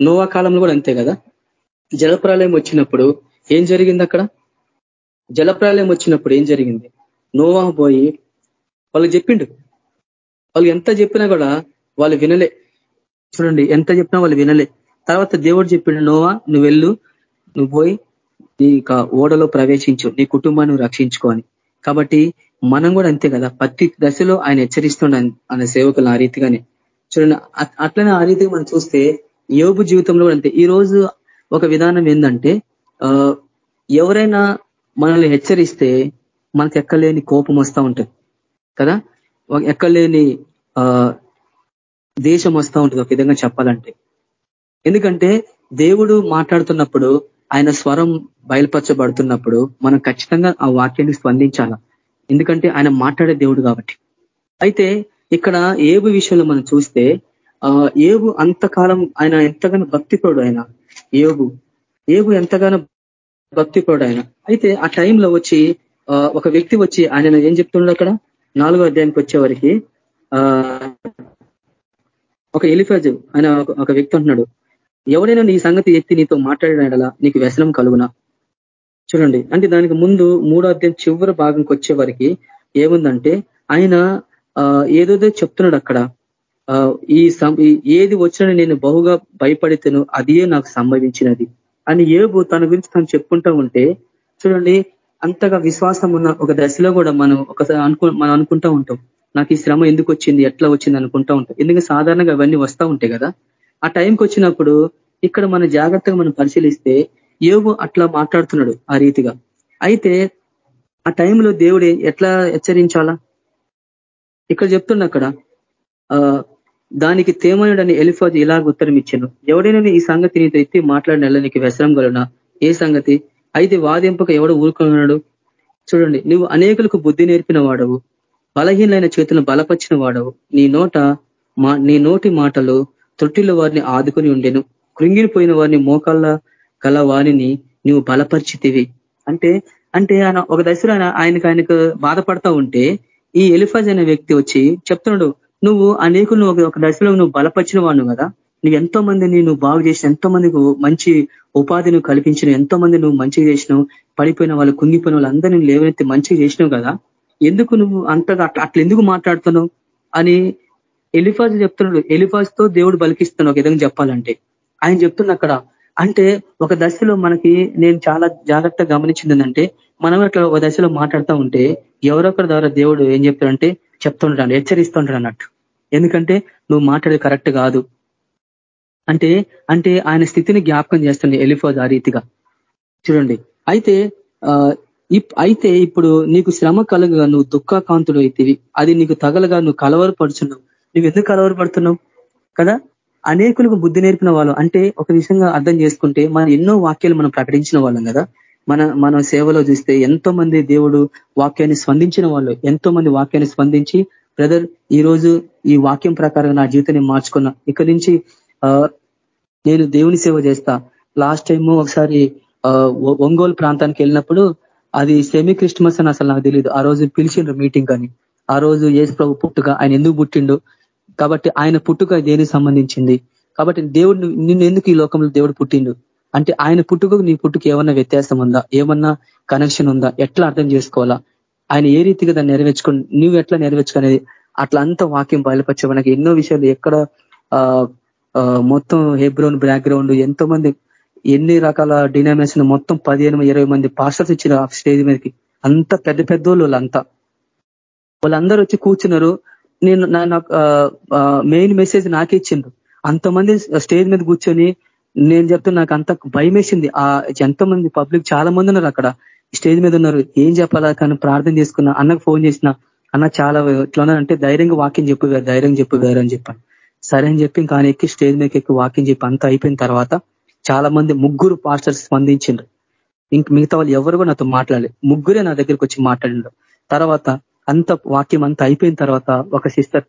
నోవా కాలంలో కూడా అంతే కదా. జలప్రాలయం వచ్చినప్పుడు ఏం జరిగింది అక్కడ? జలప్రాలయం వచ్చినప్పుడు ఏం జరిగింది? నోవా పోయి వాళ్ళు చెప్పిండు. వాళ్ళు ఎంత చెప్పినా కూడా వాళ్ళు వినలే. చూడండి ఎంత చెప్పినా వాళ్ళు వినలే. తర్వాత దేవుడు చెప్పిండు నోవా నువ్వు వెళ్ళు నువ్వు పోయి నీ ఓడలో ప్రవేశించు నీ కుటుంబాన్ని రక్షించుకోని కాబట్టి మనం కూడా అంతే కదా. ప్రతి దశలో ఆయన హెచ్చరిస్తుండ ఆయన సేవకులు ఆ రీతిగానే. చూడండి అట్లనే ఆ రీతిగా మనం చూస్తే యోగు జీవితంలో కూడా అంతే. ఈ రోజు ఒక విధానం ఏంటంటే ఎవరైనా మనల్ని హెచ్చరిస్తే మనకు ఎక్కలేని కోపం వస్తూ ఉంటుంది. కదా? ఎక్కలేని దేశం వస్తూ ఉంటుంది ఒక విధంగా చెప్పాలంటే. ఎందుకంటే దేవుడు మాట్లాడుతున్నప్పుడు ఆయన స్వరం బయలుపరచబడుతున్నప్పుడు మనం ఖచ్చితంగా ఆ వాక్యాన్ని స్పందించాల? ఎందుకంటే ఆయన మాట్లాడే దేవుడు కాబట్టి. అయితే ఇక్కడ ఏబు విషయంలో మనం చూస్తే ఏబు అంతకాలం ఆయన ఎంతగానో భక్తిపరుడు ఆయన. ఏబు ఏబు ఎంతగానో భక్తిపరుడు ఆయన అయితే ఆ టైంలో వచ్చి ఒక వ్యక్తి వచ్చి ఆయన ఏం చెప్తుండడు అక్కడ? నాలుగో అధ్యాయానికి ఆ ఒక ఎలిఫాజ్ ఆయన ఒక వ్యక్తి అంటున్నాడు ఎవడైనా నీ సంగతి ఎత్తి నీతో మాట్లాడినలా నీకు వ్యసనం కలుగునా? చూడండి. అంటే దానికి ముందు మూడో అధ్యాయం చివరి భాగంకి వచ్చే ఏముందంటే ఆయన ఏదోదో చెప్తున్నాడు అక్కడ. ఈ ఏది వచ్చినా నేను బహుగా భయపడితేను అదే నాకు సంభవించినది. అని ఏబు తన గురించి తను చెప్పుకుంటా ఉంటే చూడండి అంతగా విశ్వాసం ఉన్న ఒక దశలో కూడా మనం ఒకసారి అనుకు మనం అనుకుంటా ఉంటాం. నాకు ఈ శ్రమ ఎందుకు వచ్చింది ఎట్లా వచ్చింది అనుకుంటా ఉంటాం. ఎందుకంటే సాధారణంగా అవన్నీ వస్తూ ఉంటాయి కదా. ఆ టైంకి వచ్చినప్పుడు ఇక్కడ మన జాగ్రత్తగా మనం పరిశీలిస్తే యోగు అట్లా మాట్లాడుతున్నాడు ఆ రీతిగా. అయితే ఆ టైంలో దేవుడు ఎట్లా హెచ్చరించాలా? ఇక్కడ చెప్తున్నా అక్కడ. దానికి తేమనుడని ఎలిఫాజ్ ఇలాగ ఉత్తరం ఇచ్చాను ఎవడైనా ఈ సంగతి నీతో ఎత్తి మాట్లాడిన నీకు వ్యసనం గలనా? ఏ సంగతి? అయితే వాదింపక ఎవడు ఊరుకున్నాడు చూడండి నువ్వు అనేకులకు బుద్ధి నేర్పిన వాడవు బలహీనమైన చేతులను బలపరిచిన వాడవు నీ నోట మా నీ నోటి మాటలు తొట్టిలో వారిని ఆదుకుని ఉండెను. కృంగిరిపోయిన వారిని మోకాళ్ళ గల వారిని నువ్వు బలపరిచితివి. అంటే అంటే ఆయన ఒక దశలో ఆయన ఆయనకు ఆయనకు బాధపడతా ఉంటే ఈ ఎలిఫాజ్ అనే వ్యక్తి వచ్చి చెప్తున్నాడు నువ్వు అనేకులు ఒక దశలో నువ్వు బలపరిచిన వాడు కదా. నువ్వు ఎంతో మందిని నువ్వు బాగు చేసిన ఎంతో మందికి మంచి ఉపాధి నువ్వు కల్పించిన ఎంతో మంది నువ్వు మంచిగా చేసినావు పడిపోయిన వాళ్ళు కుంగిపోయిన వాళ్ళందరినీ లేవనెత్తి మంచిగా చేసినావు కదా. ఎందుకు నువ్వు అంతగా అట్లా అట్లా ఎందుకు మాట్లాడుతున్నావు? అని ఎలిఫాజ్ చెప్తున్నాడు. ఎలిఫాజ్తో దేవుడు బలికిస్తున్నావు ఒక విధంగా చెప్పాలంటే. ఆయన చెప్తున్న అక్కడ. అంటే ఒక దశలో మనకి నేను చాలా జాగ్రత్తగా గమనించింది ఏంటంటే మనం అట్లా ఒక దశలో మాట్లాడుతూ ఉంటే ఎవరొకరి ద్వారా దేవుడు ఏం చెప్తాడంటే చెప్తుంటాడు హెచ్చరిస్తుంటాడు అన్నట్టు. ఎందుకంటే నువ్వు మాట్లాడే కరెక్ట్ కాదు. అంటే అంటే ఆయన స్థితిని జ్ఞాపకం చేస్తుంది ఎలిఫోజ్ ఆ రీతిగా. చూడండి. అయితే అయితే ఇప్పుడు నీకు శ్రమ కలగగా నువ్వు దుఃఖాకాంతుడు అయితేవి. అది నీకు తగలగా నువ్వు కలవరపడుచున్నావు. నువ్వు ఎందుకు కలవరపడుతున్నావు? కదా? అనేకులకు బుద్ధి నేర్పిన వాళ్ళు. అంటే ఒక విషయంగా అర్థం చేసుకుంటే మన ఎన్నో వాక్యాలు మనం ప్రకటించిన వాళ్ళం కదా? మన మన సేవలో చూస్తే ఎంతో మంది దేవుడు వాక్యాన్ని స్పందించిన వాళ్ళు ఎంతో మంది వాక్యాన్ని స్పందించి బ్రదర్ ఈ రోజు ఈ వాక్యం ప్రకారం నా జీవితాన్ని మార్చుకున్నా. ఇక్కడి నుంచి నేను దేవుని సేవ చేస్తా. లాస్ట్ టైం ఒకసారి ఒంగోలు ప్రాంతానికి వెళ్ళినప్పుడు అది సెమీ క్రిస్టమస్ అని అసలు నాకు తెలియదు ఆ రోజు పిలిచిండ్రు మీటింగ్ అని. ఆ రోజు ఏసు ప్రభు పుట్టుక ఆయన ఎందుకు పుట్టిండు? కాబట్టి ఆయన పుట్టుక దేనికి సంబంధించింది? కాబట్టి దేవుడు నిన్ను ఎందుకు ఈ లోకంలో దేవుడు పుట్టిండు? అంటే ఆయన పుట్టుకకు నీ పుట్టుకు ఏమన్నా వ్యత్యాసం ఉందా? ఏమన్నా కనెక్షన్ ఉందా? ఎట్లా అర్థం చేసుకోవాలా? ఆయన ఏ రీతిగా దాన్ని నెరవేర్చుకో నువ్వు ఎట్లా నెరవేర్చుకునేది? అట్లా అంత వాక్యం బయలుపరిచే మనకి ఎన్నో విషయాలు ఎక్కడ మొత్తం హెబ్రోన్ బ్యాక్గ్రౌండ్ ఎంతో మంది ఎన్ని రకాల డినామినేషన్ మొత్తం పదిహేను ఇరవై మంది పాస్టర్స్ ఇచ్చిన స్టేజ్ మీదకి. అంత పెద్ద పెద్ద వాళ్ళంతా వాళ్ళందరూ వచ్చి కూర్చున్నారు. నేను మెయిన్ మెసేజ్ నాకే ఇచ్చిండ్రు. అంతమంది స్టేజ్ మీద కూర్చొని నేను చెప్తున్నా నాకు అంత భయం వేసింది ఆ ఎంతమంది పబ్లిక్ చాలా మంది ఉన్నారు అక్కడ. స్టేజ్ మీద ఉన్నారు. ఏం చెప్పాలా? కానీ ప్రార్థన చేసుకున్నా అన్నకు ఫోన్ చేసిన అన్న చాలా ఇట్లా అంటే ధైర్యంగా వాక్యం చెప్పు ధైర్యం చెప్పు వేరు అని చెప్పాను. సరే అని చెప్పి ఇంకా ఎక్కి స్టేజ్ మీద ఎక్కి వాకింగ్ చెప్పి అంతా అయిపోయిన తర్వాత చాలా మంది ముగ్గురు పాస్టర్స్ స్పందించిండ్రు. ఇంక మిగతా వాళ్ళు ఎవరు కూడా నాతో మాట్లాడలేదు ముగ్గురే నా దగ్గరికి వచ్చి మాట్లాడిండ్రు. తర్వాత అంత వాక్యం అంతా అయిపోయిన తర్వాత ఒక సిస్టర్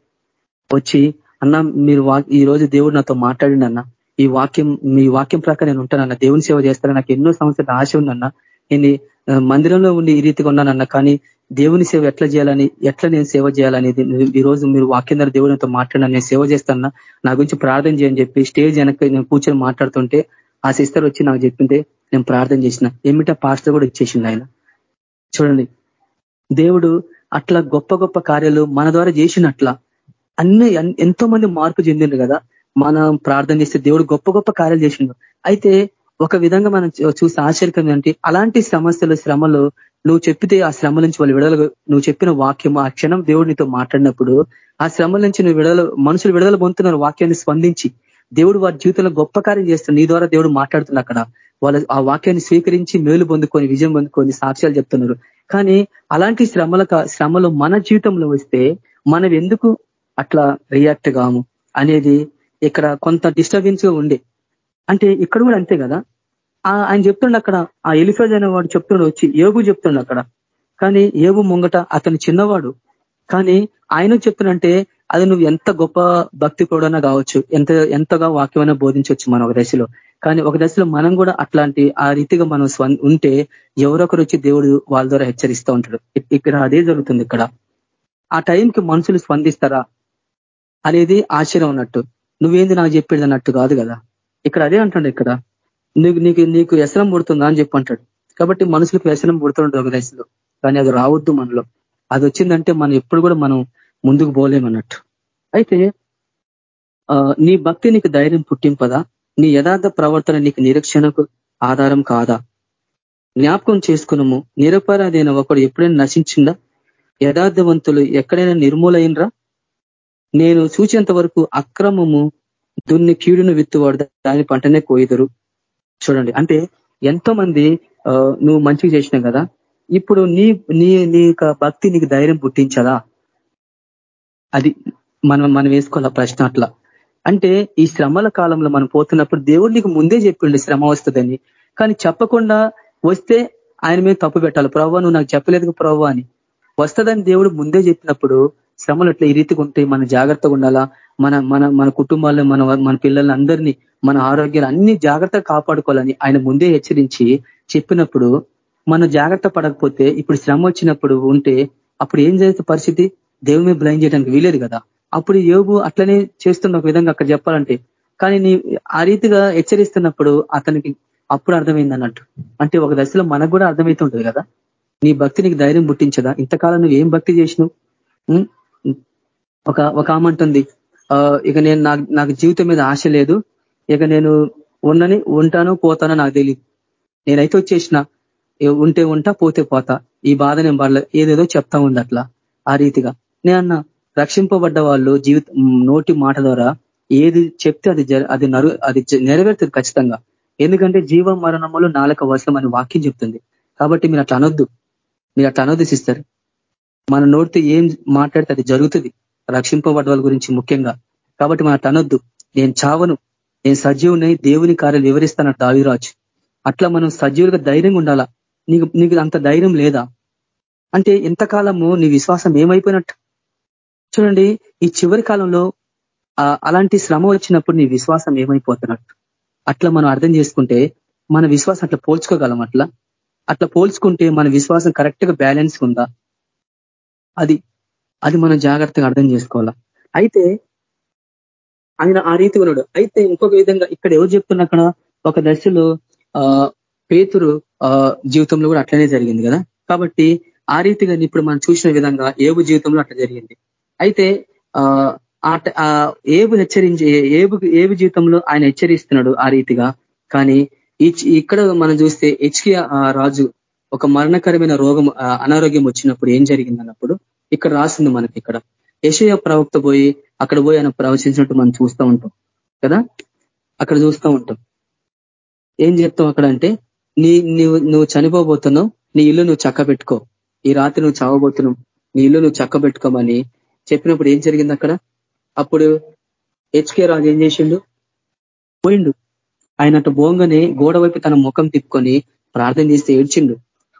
వచ్చి అన్న మీరు ఈ రోజు దేవుడు నాతో మాట్లాడిండు అన్న. ఈ వాక్యం మీ వాక్యం ప్రకారం నేను ఉంటానన్న దేవుని సేవ చేస్తాను నాకు ఎన్నో సంవత్సరాలు ఆశ ఉందన్న నేను మందిరంలో ఉండి ఈ రీతిగా ఉన్నానన్న కానీ దేవుని సేవ ఎట్లా చేయాలని ఎట్లా నేను సేవ చేయాలనేది ఈ రోజు మీరు వాక్యందర దేవునితో మాట్లాడినా నేను సేవ చేస్తాను నా గురించి ప్రార్థన చేయని చెప్పి స్టేజ్ వెనక నేను కూర్చొని మాట్లాడుతుంటే ఆ సిస్టర్ వచ్చి నాకు చెప్పింటే నేను ప్రార్థన చేసిన. ఏమిటా పాస్టర్ కూడా ఇచ్చేసింది ఆయన. చూడండి దేవుడు అట్లా గొప్ప గొప్ప కార్యాలు మన ద్వారా చేసినట్లా అన్ని ఎంతో మంది మార్పు చెందిండ్రు కదా. మనం ప్రార్థన చేస్తే దేవుడు గొప్ప గొప్ప కార్యాలు చేసిండు. అయితే ఒక విధంగా మనం చూసి ఆశ్చర్యకం ఏంటి అలాంటి సమస్యలు శ్రమలు నువ్వు చెప్పితే ఆ శ్రమ నుంచి వాళ్ళు విడుదల నువ్వు చెప్పిన వాక్యం ఆ క్షణం దేవుడు నీతో మాట్లాడినప్పుడు ఆ శ్రమల నుంచి నువ్వు విడుదల మనుషులు విడుదల పొందుతున్నారు వాక్యాన్ని స్పందించి. దేవుడు వారి జీవితంలో గొప్ప కార్యం చేస్తాడు నీ ద్వారా దేవుడు మాట్లాడుతున్నా అక్కడ. వాళ్ళ ఆ వాక్యాన్ని స్వీకరించి మేలు పొందుకొని విజయం పొందుకొని సాక్ష్యాలు చెప్తున్నారు. కానీ అలాంటి శ్రమల శ్రమలు మన జీవితంలో వస్తే మనం ఎందుకు అట్లా రియాక్ట్ కాము అనేది ఇక్కడ కొంత డిస్టర్బెన్స్గా ఉండే. అంటే ఇక్కడ కూడా అంతే కదా? ఆయన చెప్తుండ అక్కడ ఆ ఎలిఫేజ్ అనే వాడు చెప్తుండ వచ్చి ఏబు చెప్తుండ అక్కడ. కానీ ఏబు ముంగట అతను చిన్నవాడు. కానీ ఆయన చెప్తున్నంటే అది నువ్వు ఎంత గొప్ప భక్తి కూడా కావచ్చు ఎంత ఎంతగా వాక్యమైనా బోధించవచ్చు మనం ఒక దశలో. కానీ ఒక దశలో మనం కూడా అట్లాంటి ఆ రీతిగా మనం ఉంటే ఎవరొకరు వచ్చి దేవుడు వాళ్ళ ద్వారా హెచ్చరిస్తూ ఉంటాడు. ఇక్కడ అదే జరుగుతుంది ఇక్కడ. ఆ టైంకి మనుషులు స్పందిస్తారా? అనేది ఆశ్చర్యం ఉన్నట్టు నువ్వేంది నాకు చెప్పేది అన్నట్టు కాదు కదా? ఇక్కడ అదే అంటాడు ఇక్కడ. నీకు నీకు నీకు వ్యసనం పుడుతుందా అని చెప్పి అంటాడు. కాబట్టి మనుషులకు వ్యసనం పుడుతుండదు ఒక దశలో కానీ అది రావద్దు మనలో. అది వచ్చిందంటే మనం ఎప్పుడు కూడా మనం ముందుకు పోలేమన్నట్టు అయితే నీ భక్తి నీకు ధైర్యం పుట్టింపదా నీ యథార్థ ప్రవర్తన నీకు నిరీక్షణకు ఆధారం కాదా? జ్ఞాపకం చేసుకున్నాము నిరపరాధైన ఒకడు ఎప్పుడైనా నశించిందా? యథార్థవంతులు ఎక్కడైనా నిర్మూలైనరా? నేను చూచేంత వరకు అక్రమము దున్ని కీడును విత్తువాడు దాని పంటనే కోయిదరు. చూడండి. అంటే ఎంతో మంది నువ్వు మంచిగా చేసినావు కదా. ఇప్పుడు నీ నీ నీ భక్తి నీకు ధైర్యం పుట్టించదా? అది మనం మనం వేసుకోవాలా ప్రశ్న అట్లా. అంటే ఈ శ్రమల కాలంలో మనం పోతున్నప్పుడు దేవుడు నీకు ముందే చెప్పిండు శ్రమ వస్తుందని. కానీ చెప్పకుండా వస్తే ఆయన మీద తప్పు పెట్టాలి. ప్రవ్వ నువ్వు నాకు చెప్పలేదు ప్రవ్వ అని. వస్తుందని దేవుడు ముందే చెప్పినప్పుడు శ్రమలు ఎట్లా ఈ రీతిగా ఉంటాయి మన జాగ్రత్తగా ఉండాలా? మన మన మన కుటుంబాల్లో మన మన పిల్లల్ని మన ఆరోగ్యాలు అన్ని జాగ్రత్తగా కాపాడుకోవాలని ఆయన ముందే హెచ్చరించి చెప్పినప్పుడు మనం జాగ్రత్త పడకపోతే ఇప్పుడు శ్రమ వచ్చినప్పుడు ఉంటే అప్పుడు ఏం చేసే పరిస్థితి? దేవుని మీద బ్లైన్ చేయడానికి వీలేదు కదా. అప్పుడు యోగు అట్లనే చేస్తున్న ఒక విధంగా అక్కడ చెప్పాలంటే కానీ నీ ఆ రీతిగా హెచ్చరిస్తున్నప్పుడు అతనికి అప్పుడు అర్థమైంది అన్నట్టు. అంటే ఒక దశలో మనకు కూడా అర్థమవుతుంటుంది కదా. నీ భక్తి నీకు ధైర్యం పుట్టించదా? ఇంతకాలం నువ్వు ఏం భక్తి చేసినావు? ఒక ఒక ఆమంటుంది ఇక నేను నాకు జీవితం మీద ఆశ లేదు. ఇక నేను ఉన్నని ఉంటానో పోతానో నాకు తెలియదు నేనైతే వచ్చేసిన ఉంటే ఉంటా పోతే పోతా. ఈ బాధ నేను పడలే. ఏదేదో చెప్తా ఉంది అట్లా ఆ రీతిగా. నేను రక్షింపబడ్డ వాళ్ళు జీవిత నోటి మాట ద్వారా ఏది చెప్తే అది అది నరు అది నెరవేరుతుంది ఖచ్చితంగా. ఎందుకంటే జీవ మరణములు నాలుక వర్షం అని వాక్యం చెప్తుంది. కాబట్టి మీరు అట్లా అనొద్దు. మీరు అట్లా అనొద్దు సిస్టర్. మన నోటితో ఏం మాట్లాడితే అది జరుగుతుంది. రక్షింపబడ్డ గురించి ముఖ్యంగా. కాబట్టి మన తనొద్దు. నేను చావను. నేను సజీవుని దేవుని కార్యాలు వివరిస్తాను దావిరాజు అట్లా మనం సజీవులుగా ధైర్యంగా ఉండాలా? నీకు నీకు అంత ధైర్యం లేదా? అంటే ఎంతకాలము నీ విశ్వాసం ఏమైపోయినట్టు? చూడండి ఈ చివరి కాలంలో అలాంటి శ్రమ వచ్చినప్పుడు నీ విశ్వాసం ఏమైపోతున్నట్టు? అట్లా మనం అర్థం చేసుకుంటే మన విశ్వాసం అట్లా పోల్చుకోగలం అట్లా? అట్లా పోల్చుకుంటే మన విశ్వాసం కరెక్ట్గా బ్యాలెన్స్ ఉందా? అది అది మనం జాగ్రత్తగా అర్థం చేసుకోవాలా? అయితే ఆయన ఆ రీతి ఉన్నాడు. అయితే ఇంకొక విధంగా ఇక్కడ ఎవరు చెప్తున్నా అక్కడ? ఒక దశలో ఆ పేతురు జీవితంలో కూడా అట్లనే జరిగింది కదా? కాబట్టి ఆ రీతిగా ఇప్పుడు మనం చూసిన విధంగా ఏబు జీవితంలో అట్లా జరిగింది. అయితే ఆ ఏబు హెచ్చరించి ఏబు ఏబు జీవితంలో ఆయన హెచ్చరిస్తున్నాడు ఆ రీతిగా. కానీ ఇక్కడ మనం చూస్తే హెచ్కి రాజు ఒక మరణకరమైన రోగం అనారోగ్యం వచ్చినప్పుడు ఏం జరిగింది అన్నప్పుడు ఇక్కడ రాసింది మనకి ఇక్కడ. యశయ ప్రవక్త పోయి అక్కడ పోయి ఆయన ప్రవచించినట్టు మనం చూస్తూ ఉంటాం. కదా? అక్కడ చూస్తూ ఉంటాం. ఏం చెప్తావు అక్కడ అంటే నీ నువ్వు నువ్వు చనిపోబోతున్నావు నీ ఇల్లు నువ్వు చక్క పెట్టుకో ఈ రాత్రి నువ్వు చావబోతున్నావు నీ ఇల్లు నువ్వు చక్క పెట్టుకోమని చెప్పినప్పుడు ఏం జరిగింది అక్కడ? అప్పుడు హెచ్కే రాజు ఏం చేసిండు? పోయిండు. ఆయన అటు బోంగనే గోడ వైపు తన ముఖం తిప్పుకొని ప్రార్థన చేస్తే ఏడ్చిండు.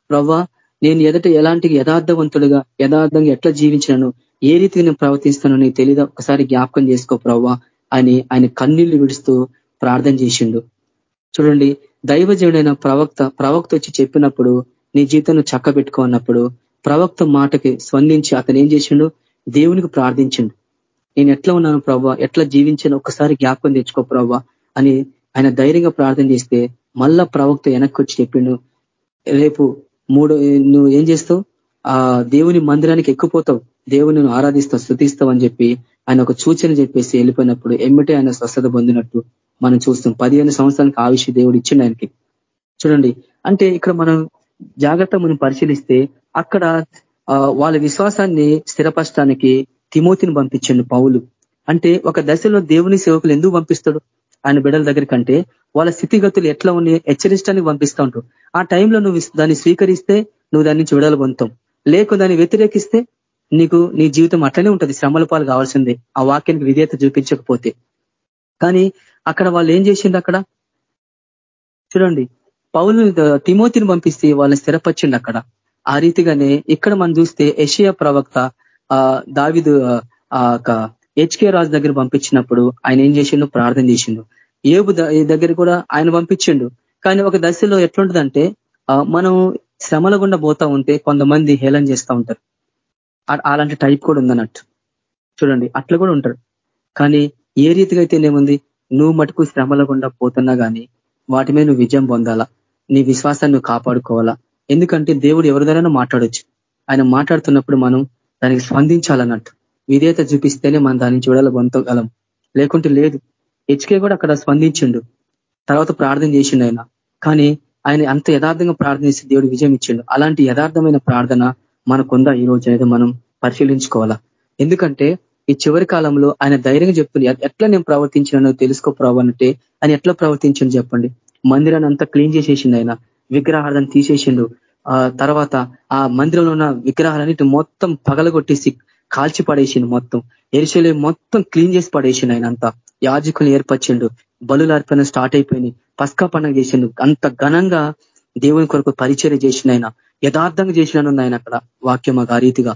ప్రవ్వా నేను ఎదట ఎలాంటి యథార్థవంతుడుగా యథార్థంగా ఎట్లా జీవించినను ఏ రీతి నేను ప్రవర్తిస్తానో నీకు తెలియదా ఒకసారి జ్ఞాపకం చేసుకో ప్రవ్వా అని ఆయన కన్నీళ్ళు విడుస్తూ ప్రార్థన చేసిండు. చూడండి దైవజనుడైన ప్రవక్త ప్రవక్త వచ్చి చెప్పినప్పుడు నీ జీవితాన్ని చక్క అన్నప్పుడు ప్రవక్త మాటకి స్పందించి అతను ఏం చేసిండు? దేవునికి ప్రార్థించిండు. నేను ఎట్లా ఉన్నాను ప్రవ్వా? ఎట్లా జీవించాను? ఒక్కసారి జ్ఞాపకం తెచ్చుకో ప్రవ్వా అని ఆయన ధైర్యంగా ప్రార్థన చేస్తే మళ్ళా ప్రవక్త వెనక్కి వచ్చి చెప్పిండు. రేపు మూడు నువ్వు ఏం చేస్తావు? ఆ దేవుని మందిరానికి ఎక్కుపోతావు. దేవుని నువ్వు ఆరాధిస్తావు స్థుతిస్తావు అని చెప్పి ఆయన ఒక సూచన చెప్పేసి వెళ్ళిపోయినప్పుడు ఎమ్మటే ఆయన స్వస్థత పొందినట్టు మనం చూస్తాం. పదిహేను సంవత్సరానికి ఆవిషి దేవుడు ఇచ్చిండు ఆయనకి. చూడండి అంటే ఇక్కడ మనం జాగ్రత్త మనం పరిశీలిస్తే అక్కడ వాళ్ళ విశ్వాసాన్ని స్థిరపరచడానికి తిమోతిని పంపించండు పౌలు. అంటే ఒక దశలో దేవుని సేవకులు ఎందుకు పంపిస్తాడు? ఆయన బిడల దగ్గర కంటే వాళ్ళ స్థితిగతులు ఎట్లా ఉన్నాయి హెచ్చరించడానికి పంపిస్తూ ఉంటావు ఆ టైంలో నువ్వు దాన్ని స్వీకరిస్తే నువ్వు దాని నుంచి విడుదల పొందుతావు. లేకు దాన్ని వ్యతిరేకిస్తే నీకు నీ జీవితం అట్లనే ఉంటుంది శ్రమల పాలు కావాల్సిందే. ఆ వాక్యానికి విధేయత చూపించకపోతే. కానీ అక్కడ వాళ్ళు ఏం చేసింది అక్కడ? చూడండి పౌలు తిమోతిని పంపిస్తే వాళ్ళని స్థిరపరిచిండి అక్కడ. ఆ రీతిగానే ఇక్కడ మనం చూస్తే ఏషియా ప్రవక్త ఆ దావిదు హెచ్కే రాజు దగ్గర పంపించినప్పుడు ఆయన ఏం చేసిండు? ప్రార్థన చేసిండు. ఏబు దగ్గర కూడా ఆయన పంపించిండు. కానీ ఒక దశలో ఎట్లుంటుందంటే మనం శ్రమల గుండా పోతా ఉంటే కొంతమంది హేళన చేస్తూ ఉంటారు. అలాంటి టైప్ కూడా ఉందన్నట్టు. చూడండి అట్లా కూడా ఉంటారు. కానీ ఏ రీతిగా అయితేనేముంది నువ్వు మటుకు శ్రమల గుండా పోతున్నా కానీ వాటి మీద నువ్వు విజయం పొందాలా? నీ విశ్వాసాన్ని నువ్వు కాపాడుకోవాలా? ఎందుకంటే దేవుడు ఎవరిదైనా మాట్లాడొచ్చు. ఆయన మాట్లాడుతున్నప్పుడు మనం దానికి స్పందించాలన్నట్టు. విధేయత చూపిస్తేనే మనం దాన్ని చూడాలి పొందగలం. లేకుంటే లేదు. హెచ్కే కూడా అక్కడ స్పందించిండు. తర్వాత ప్రార్థన చేసిండు ఆయన. కానీ ఆయన అంత యథార్థంగా ప్రార్థన దేవుడు విజయం ఇచ్చిండు. అలాంటి యథార్థమైన ప్రార్థన మనకుందా ఈ రోజు అనేది మనం పరిశీలించుకోవాలా? ఎందుకంటే ఈ చివరి కాలంలో ఆయన ధైర్యంగా చెప్తుంది ఎట్లా నేను ప్రవర్తించినో తెలుసుకో అంటే ఆయన ఎట్లా ప్రవర్తించను చెప్పండి. మందిరాన్ని అంతా క్లీన్ చేసేసిండు ఆయన. విగ్రహార్థం తీసేసిండు. ఆ తర్వాత ఆ మందిరంలో ఉన్న విగ్రహాలన్నిటి మొత్తం పగలగొట్టేసి కాల్చి పడేసిండు మొత్తం. ఎరిశలే మొత్తం క్లీన్ చేసి పడేసిండు ఆయన అంతా యాజకులు ఏర్పరిచిండు. బలులు అర్పణ స్టార్ట్ అయిపోయినాయి. పస్కా పండుగ చేసిండు. అంత ఘనంగా దేవుని కొరకు పరిచయం చేసిన ఆయన. యథార్థంగా చేసినాను ఆయన అక్కడ వాక్యం ఆ రీతిగా.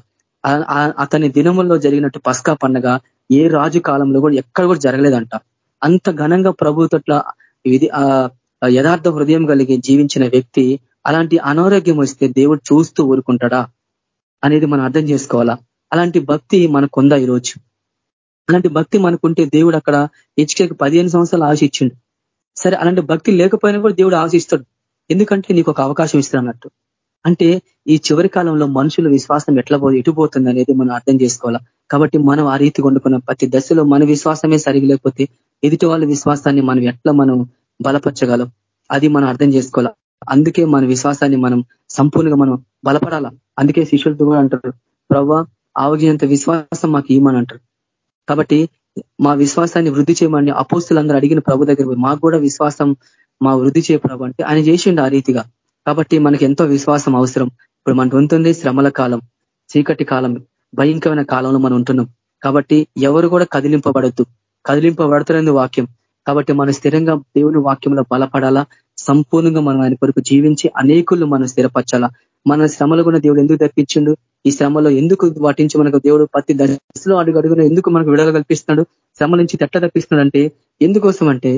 అతని దినముల్లో జరిగినట్టు పస్కా పండగ ఏ రాజు కాలంలో కూడా ఎక్కడ కూడా జరగలేదంట. అంత ఘనంగా ప్రభుత్వ ఇది యథార్థ హృదయం కలిగి జీవించిన వ్యక్తి అలాంటి అనారోగ్యం వస్తే దేవుడు చూస్తూ ఊరుకుంటాడా అనేది మనం అర్థం చేసుకోవాలా? అలాంటి భక్తి మనకుందా ఈరోజు? అలాంటి భక్తి మనకుంటే దేవుడు అక్కడ హెచ్కేకి పదిహేను సంవత్సరాలు ఆశిచ్చిండు. సరే అలాంటి భక్తి లేకపోయినా కూడా దేవుడు ఆశిస్తాడు. ఎందుకంటే నీకు ఒక అవకాశం ఇస్తాడు అన్నట్టు. అంటే ఈ చివరి కాలంలో మనుషుల విశ్వాసం ఎట్లా పోయి ఎటుపోతుంది అనేది మనం అర్థం చేసుకోవాలా? కాబట్టి మనం ఆ రీతి వండుకున్న ప్రతి దశలో మన విశ్వాసమే సరిగి లేకపోతే ఎదుటి వాళ్ళ విశ్వాసాన్ని మనం ఎట్లా మనం బలపరచగలం? అది మనం అర్థం చేసుకోవాలా? అందుకే మన విశ్వాసాన్ని మనం సంపూర్ణంగా మనం బలపడాలా? అందుకే శిష్యులతో కూడా అంటారు ప్రవ్వా ఆవగినంత విశ్వాసం మాకు ఇవ్వమని అంటారు కాబట్టి మా విశ్వాసాన్ని వృద్ధి చేయమని అపోస్తులందరూ అడిగిన ప్రభు దగ్గర మాకు కూడా విశ్వాసం మా వృద్ధి చేయ ప్రభు అంటే ఆయన చేసిండు ఆ రీతిగా. కాబట్టి మనకి ఎంతో విశ్వాసం అవసరం. ఇప్పుడు మనకు ఉంటుంది శ్రమల కాలం చీకటి కాలం భయంకరమైన కాలంలో మనం ఉంటున్నాం. కాబట్టి ఎవరు కూడా కదిలింపబడద్దు. కదిలింపబడుతున్నది వాక్యం. కాబట్టి మనం స్థిరంగా దేవుని వాక్యంలో బలపడాలా? సంపూర్ణంగా మనం ఆయన కొరకు జీవించి అనేకులు మనం స్థిరపరచాలా? మన శ్రమలు కూడా దేవుడు ఎందుకు తప్పించిండు ఈ శ్రమలో ఎందుకు వాటించి మనకు దేవుడు ప్రతి దశలో అడుగు అడుగున ఎందుకు మనకు విడుదల కల్పిస్తున్నాడు? శ్రమ నుంచి తెట్ట తప్పిస్తున్నాడు అంటే ఎందుకోసం అంటే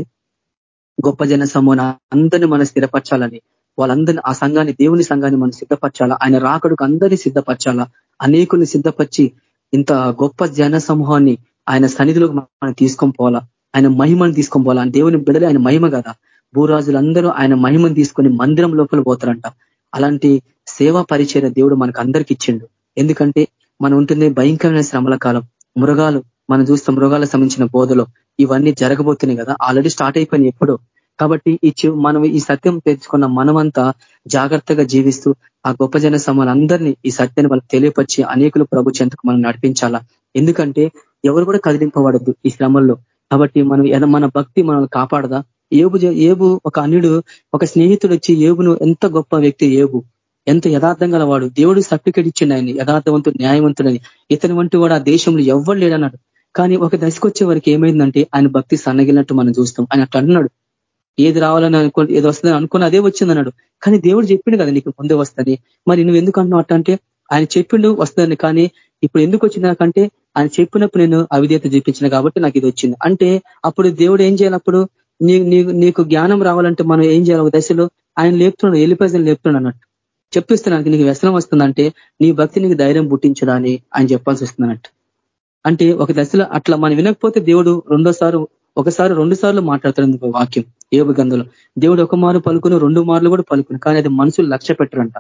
గొప్ప జన సమూహన అందరినీ మనం స్థిరపరచాలని వాళ్ళందరినీ ఆ సంఘాన్ని దేవుని సంఘాన్ని మనం సిద్ధపరచాలా? ఆయన రాకడుకు అందరినీ సిద్ధపరచాలా? అనేకుల్ని సిద్ధపరిచి ఇంత గొప్ప జన సమూహాన్ని ఆయన సన్నిధిలోకి మనం తీసుకొని పోవాలా? ఆయన మహిమను తీసుకొని పోవాలా? దేవుని బిడలే ఆయన మహిమ కదా. భూరాజులందరూ ఆయన మహిమను తీసుకొని మందిరం లోపల పోతారంట. అలాంటి సేవా పరిచయ దేవుడు మనకు అందరికి ఇచ్చిండు. ఎందుకంటే మనం ఉంటుంది భయంకరమైన శ్రమల కాలం మృగాలు మనం చూస్తాం మృగాలకు సంబంధించిన బోధలో ఇవన్నీ జరగబోతున్నాయి కదా. ఆల్రెడీ స్టార్ట్ అయిపోయినాయి ఎప్పుడో. కాబట్టి ఈ మనం ఈ సత్యం తెచ్చుకున్న మనమంతా జాగ్రత్తగా జీవిస్తూ ఆ గొప్ప జన అందరినీ ఈ సత్యాన్ని వాళ్ళకి తెలియపరిచి అనేకులు ప్రభు చెంతకు మనం నడిపించాలా. ఎందుకంటే ఎవరు కూడా కదిలింపబడద్దు ఈ శ్రమల్లో. కాబట్టి మనం మన భక్తి మనల్ని కాపాడదా? ఏబు ఏబు ఒక అన్యుడు ఒక స్నేహితుడు వచ్చి ఏబును ఎంత గొప్ప వ్యక్తి ఏబు? ఎంత యథార్థం గలవాడు? దేవుడు సర్టిఫికేట్ ఇచ్చిండు ఆయన యథార్థవంతుడు న్యాయవంతుడని. ఇతని వంటి వాడు ఆ దేశంలో ఎవ్వరు లేడన్నాడు. కానీ ఒక దశకు వచ్చే వరకు ఏమైందంటే ఆయన భక్తి సన్నగిలినట్టు మనం చూస్తాం. ఆయన అట్లా అన్నాడు ఏది రావాలని అనుకో ఏది వస్తుందని అనుకుని అదే వచ్చింది అన్నాడు. కానీ దేవుడు చెప్పిండు కదా నీకు ముందే వస్తుంది మరి నువ్వు ఎందుకు అంటున్నావు అంటే ఆయన చెప్పిండు వస్తుందని కానీ ఇప్పుడు ఎందుకు వచ్చింది నాకంటే ఆయన చెప్పినప్పుడు నేను అవిధేత చూపించిన కాబట్టి నాకు ఇది వచ్చింది. అంటే అప్పుడు దేవుడు ఏం చేయాలి అప్పుడు? నీకు జ్ఞానం రావాలంటే మనం ఏం చేయాలి? ఒక దశలో ఆయన లేపుతున్నాడు ఎలిపైజన్ లేపుతున్నాడు అన్నట్టు. చెప్పిస్తున్నానికి నీకు వ్యసనం వస్తుందంటే నీ భక్తి నీకు ధైర్యం పుట్టించడాని ఆయన చెప్పాల్సి వస్తుందన్నట్టు. అంటే ఒక దశలో అట్లా మనం వినకపోతే దేవుడు రెండోసారి ఒకసారి రెండు సార్లు మాట్లాడుతుంది వాక్యం ఏబు గంధంలో దేవుడు ఒక మారు పలుకును రెండు మార్లు కూడా పలుకును కానీ అది మనుషులు లక్ష్య పెట్టరంట.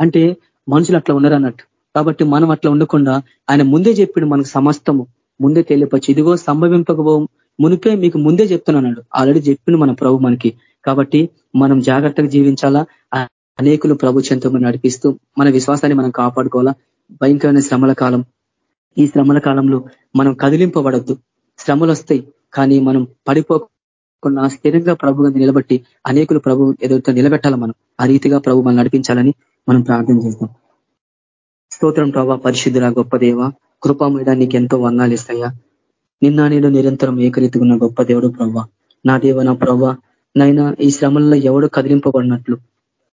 అంటే మనుషులు అట్లా ఉన్నారన్నట్టు కాబట్టి మనం అట్లా ఉండకుండా ఆయన ముందే చెప్పిండు మనకు సమస్తము ముందే తెలియపచ్చి ఇదిగో సంభవింపకపో మునిపే మీకు ముందే చెప్తున్నాడు ఆల్రెడీ చెప్పిండు మన ప్రభు మనకి. కాబట్టి మనం జాగ్రత్తగా జీవించాలా? అనేకులు ప్రభు చెంతము నడిపిస్తూ మన విశ్వాసాన్ని మనం కాపాడుకోవాలా? భయంకరమైన శ్రమల కాలం. ఈ శ్రమల కాలంలో మనం కదిలింపబడద్దు. శ్రమలు వస్తాయి కానీ మనం పడిపోకుండా స్థిరంగా ప్రభు నిలబట్టి అనేకులు ప్రభు ఎదురుతో నిలబెట్టాల మనం? ఆ రీతిగా ప్రభు మనం నడిపించాలని మనం ప్రార్థన చేస్తాం. స్తోత్రం ప్రభా పరిశుద్ధుల గొప్ప దేవ కృపామీడ నీకు ఎంతో వర్ణాలు ఇస్తాయా? నిన్న నేను నిరంతరం ఏకరీతిగా గొప్ప దేవుడు ప్రవ్వ నా దేవ నా ప్రవ్వ నైనా ఈ శ్రమల్లో ఎవడు కదిలింపబడినట్లు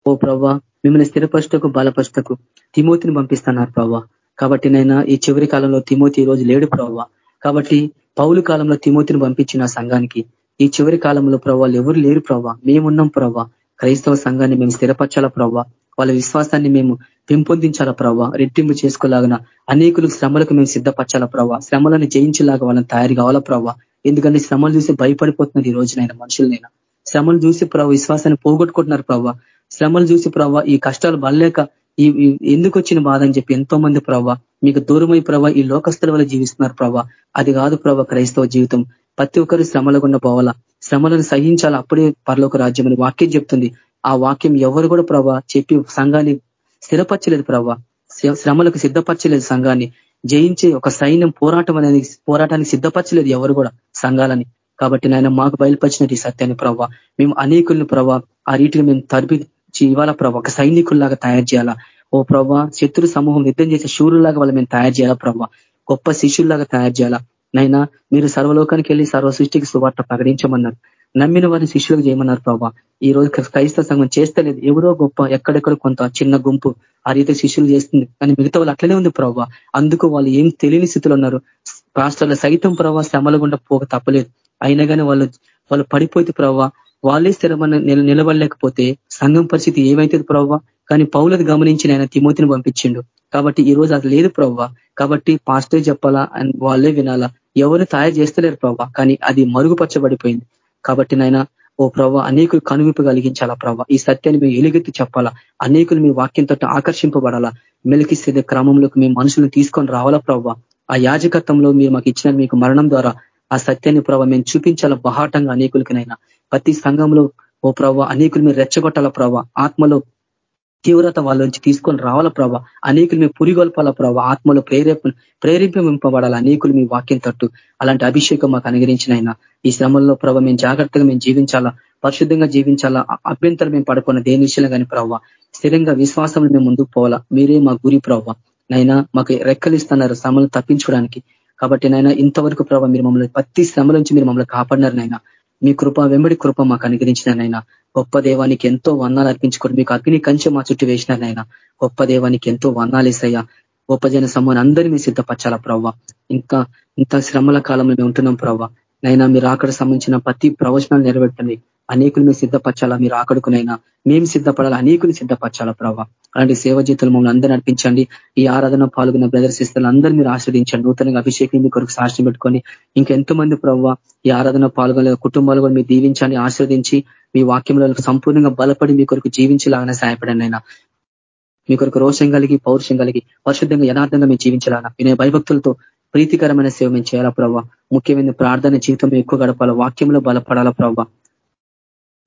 ఓ ప్రభా మిమ్మల్ని స్థిరపరచకు బలపరచకు తిమోతిని పంపిస్తున్నారు ప్రభా కాబట్టి నైనా ఈ చివరి కాలంలో తిమోతి ఈ రోజు లేడు ప్రభావ కాబట్టి పౌలు కాలంలో తిమోతిని పంపించిన సంఘానికి ఈ చివరి కాలంలో ప్రభావాలు ఎవరు లేరు ప్రభావ మేమున్నాం ప్రభావ క్రైస్తవ సంఘాన్ని మేము స్థిరపరచాలా ప్రభావ వాళ్ళ విశ్వాసాన్ని మేము పెంపొందించాలా ప్రభావ రెట్టింపు చేసుకోలాగిన అనేకులు శ్రమలకు మేము సిద్ధపరచాలా ప్రభావ శ్రమలను జయించేలాగా వాళ్ళని తయారు కావాలా ప్రభావ ఎందుకంటే శ్రమలు చూసి భయపడిపోతున్నారు ఈ రోజునైనా మనుషులనైనా శ్రమలు చూసి ప్రభావ విశ్వాసాన్ని పోగొట్టుకుంటున్నారు ప్రభావ శ్రమలు చూసి ప్రభావ ఈ కష్టాలు బలలేక ఈ ఎందుకు వచ్చిన బాధ అని చెప్పి ఎంతో మంది ప్రభావ మీకు దూరమై ప్రభావ ఈ లోకస్తుల వల్ల జీవిస్తున్నారు ప్రభావ అది కాదు ప్రభావ క్రైస్తవ జీవితం. ప్రతి ఒక్కరు శ్రమలు గుండా పోవాలా? శ్రమలను సహించాలి? అప్పుడే పరలోక రాజ్యం అని వాక్యం చెప్తుంది. ఆ వాక్యం ఎవరు కూడా ప్రభా చెప్పి సంఘాన్ని స్థిరపరచలేదు ప్రభా శ్రమలకు సిద్ధపరచలేదు సంఘాన్ని. జయించే ఒక సైన్యం పోరాటం అనేది పోరాటానికి సిద్ధపరచలేదు ఎవరు కూడా సంఘాలని. కాబట్టి నాయన మాకు బయలుపరిచిన ఈ సత్యాన్ని ప్రభావ మేము అనేకుల్ని ప్రభావ ఆ రీతిగా మేము తరిపించి ఇవాళ ప్రభా ఒక సైనికుల్లాగా తయారు చేయాలా? ఓ ప్రభా శత్రు సమూహం యుద్ధం చేసే శూరులాగా వాళ్ళు మేము తయారు చేయాలా ప్రభా? గొప్ప శిష్యుల్లాగా తయారు చేయాలా? నైనా మీరు సర్వలోకానికి వెళ్ళి సర్వ సృష్టికి సువార్త ప్రకటించమన్నారు. నమ్మిన వారిని శిష్యులకు చేయమన్నారు ప్రభా. ఈ రోజు క్రైస్తవ సంఘం చేస్తలేదు. ఎవరో గొప్ప ఎక్కడెక్కడ కొంత చిన్న గుంపు ఆ రీతి శిష్యులు చేస్తుంది. కానీ మిగతా వాళ్ళు అట్లనే ఉంది ప్రభావ అందుకు వాళ్ళు ఏం తెలియని స్థితిలో ఉన్నారు. రాష్ట్రాల సైతం ప్రభావ శ్రమల గుండా పోక తప్పలేదు. అయినా కానీ వాళ్ళు వాళ్ళు పడిపోతే ప్రభావ వాళ్ళే స్థిరమైన నిలబడలేకపోతే సంఘం పరిస్థితి ఏమైతుంది ప్రవ్వ? కానీ పౌలది గమనించిన ఆయన తిమోతిని పంపించిండు. కాబట్టి ఈ రోజు అది లేదు ప్రవ్వ. కాబట్టి పాస్టే చెప్పాలా అండ్ వాళ్ళే వినాలా. ఎవరు తయారు చేస్తలేరు ప్రవ్వ. కానీ అది మరుగుపరచబడిపోయింది. కాబట్టి నాయన ఓ ప్రవ్వ అనేకులు కనువింపు కలిగించాలా ప్రవ్వ? ఈ సత్యాన్ని మేము ఎలుగెత్తి చెప్పాలా? అనేకులు మీ వాక్యంతో ఆకర్షింపబడాలా? మెలికిస్తే క్రమంలోకి మేము మనుషులను తీసుకొని రావాలా ప్రవ్వ? ఆ యాజకత్వంలో మీరు మాకు ఇచ్చిన మీకు మరణం ద్వారా ఆ సత్యాన్ని ప్రభావ మేము చూపించాలా బహాటంగా అనేకులకినైనా ప్రతి సంఘంలో ఓ ప్రభావ అనేకులు మీరు రెచ్చగొట్టాల ప్రభావ ఆత్మలో తీవ్రత వాళ్ళ నుంచి తీసుకొని రావాల ప్రభావ అనేకులు మేము పురిగొల్పాల ప్రభావ ఆత్మలో ప్రేరేప ప్రేరేపింపబడాలి అనేకులు మీ వాక్యం తట్టు. అలాంటి అభిషేకం మాకు అనుగరించిన ఈ శ్రమంలో ప్రభావ మేము జాగ్రత్తగా మేము జీవించాలా పరిశుద్ధంగా జీవించాలా అభ్యంతరం మేము పడుకున్న దేని విషయంలో కానీ ప్రభావ స్థిరంగా విశ్వాసంలో మేము ముందుకు పోవాలా మీరే మా గురి ప్రభావ నైనా మాకు రెక్కలిస్తున్నారు శ్రమలు తప్పించుకోవడానికి. కాబట్టి నైనా ఇంతవరకు ప్రభావ మీరు మమ్మల్ని ప్రతి శ్రమ నుంచి మీరు మమ్మల్ని కాపాడినారు నైనా. మీ కృప వెంబడి కృప మాకు అనుగ్రహించినైనా గొప్ప దేవానికి ఎంతో వర్ణాలు అర్పించుకొని మీకు అగ్ని కంచె మా చుట్టూ వేసినారనైనా. గొప్ప దేవానికి ఎంతో వర్ణాలేసయ్యా గొప్ప జన సమూహాన్ని అందరినీ మీరు సిద్ధపరచాలా ప్రవ్వ. ఇంకా ఇంత శ్రమల కాలంలో మేము ఉంటున్నాం ప్రవ్వ. నైనా మీరు అక్కడ సంబంధించిన ప్రతి ప్రవచనాలు నెరవేర్తండి అనేకులు మీరు సిద్ధపరచాలా? మీరు ఆకడుకునైనా మేము సిద్ధపడాలి? అనేకులు సిద్ధపరచాలా ప్రభావ అలాంటి సేవ జీతాలు మమ్మల్ని అందరూ నడిపించండి. ఈ ఆరాధన పాల్గొన్న బ్రదర్ సిస్టర్లు అందరూ మీరు ఆశ్రదించండి నూతనంగా అభిషేకం మీ కొరకు సాక్షి పెట్టుకొని ఇంకెంతో మంది ప్రవ్వ ఈ ఆరాధన పాల్గొనే కుటుంబాలు కూడా మీరు దీవించండి ఆశ్రదించి మీ వాక్యంలో సంపూర్ణంగా బలపడి మీ కొరకు జీవించలాగానే సహాయపడండి అయినా మీ కొరకు రోషం కలిగి పౌరుషం కలిగి పరిశుద్ధంగా యథార్థంగా మేము జీవించాలన్నా వినయ భయభక్తులతో ప్రీతికరమైన సేవ మేము చేయాలా ప్రభావ ముఖ్యమైన ప్రార్థన జీవితం ఎక్కువ గడపాలా? వాక్యంలో బలపడాలా ప్రభావ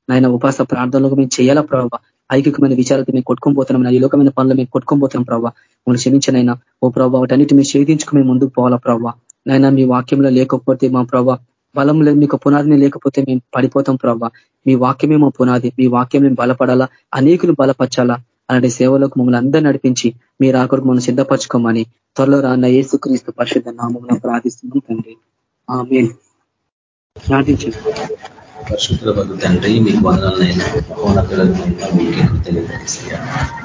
నాయన ఉపాస ప్రార్థనలో మేము చేయాలా ప్రభావ? ఐకికమైన విచారాలతో మేము కొట్టుకొని పోతున్నాం ఈ లోకమైన పనులు మేము కొట్టుకొని పోతున్నాం ప్రభావ. మమ్మల్ని క్షమించనైనా ఓ ప్రభావ వాటన్నిటి మేము ఛేదించుకు మేము ముందుకు పోవాలా ప్రభావ. నైనా మీ వాక్యంలో లేకపోతే మా ప్రభావ బలం లేదు మీకు పునాదిని లేకపోతే మేము పడిపోతాం ప్రభావ. మీ వాక్యమే మా పునాది. మీ వాక్యం మేము బలపడాలా? అనేకులు బలపరచాలా? అలాంటి సేవలకు మమ్మల్ని అందరూ నడిపించి మీరు ఆఖరికి మనం సిద్ధపరచుకోమని త్వరలో రాన్న ఏసుక్రీస్తు పరిశుద్ధ నామంలో ప్రార్థిస్తున్నాం తండ్రి. ఆమె ప్రార్థించేసుకోండి పరిశుద్ధుల బదు తండ్రి మీకు వందనాలనైనా మహోన్నతులైనా మీకే తెలియజేస్తా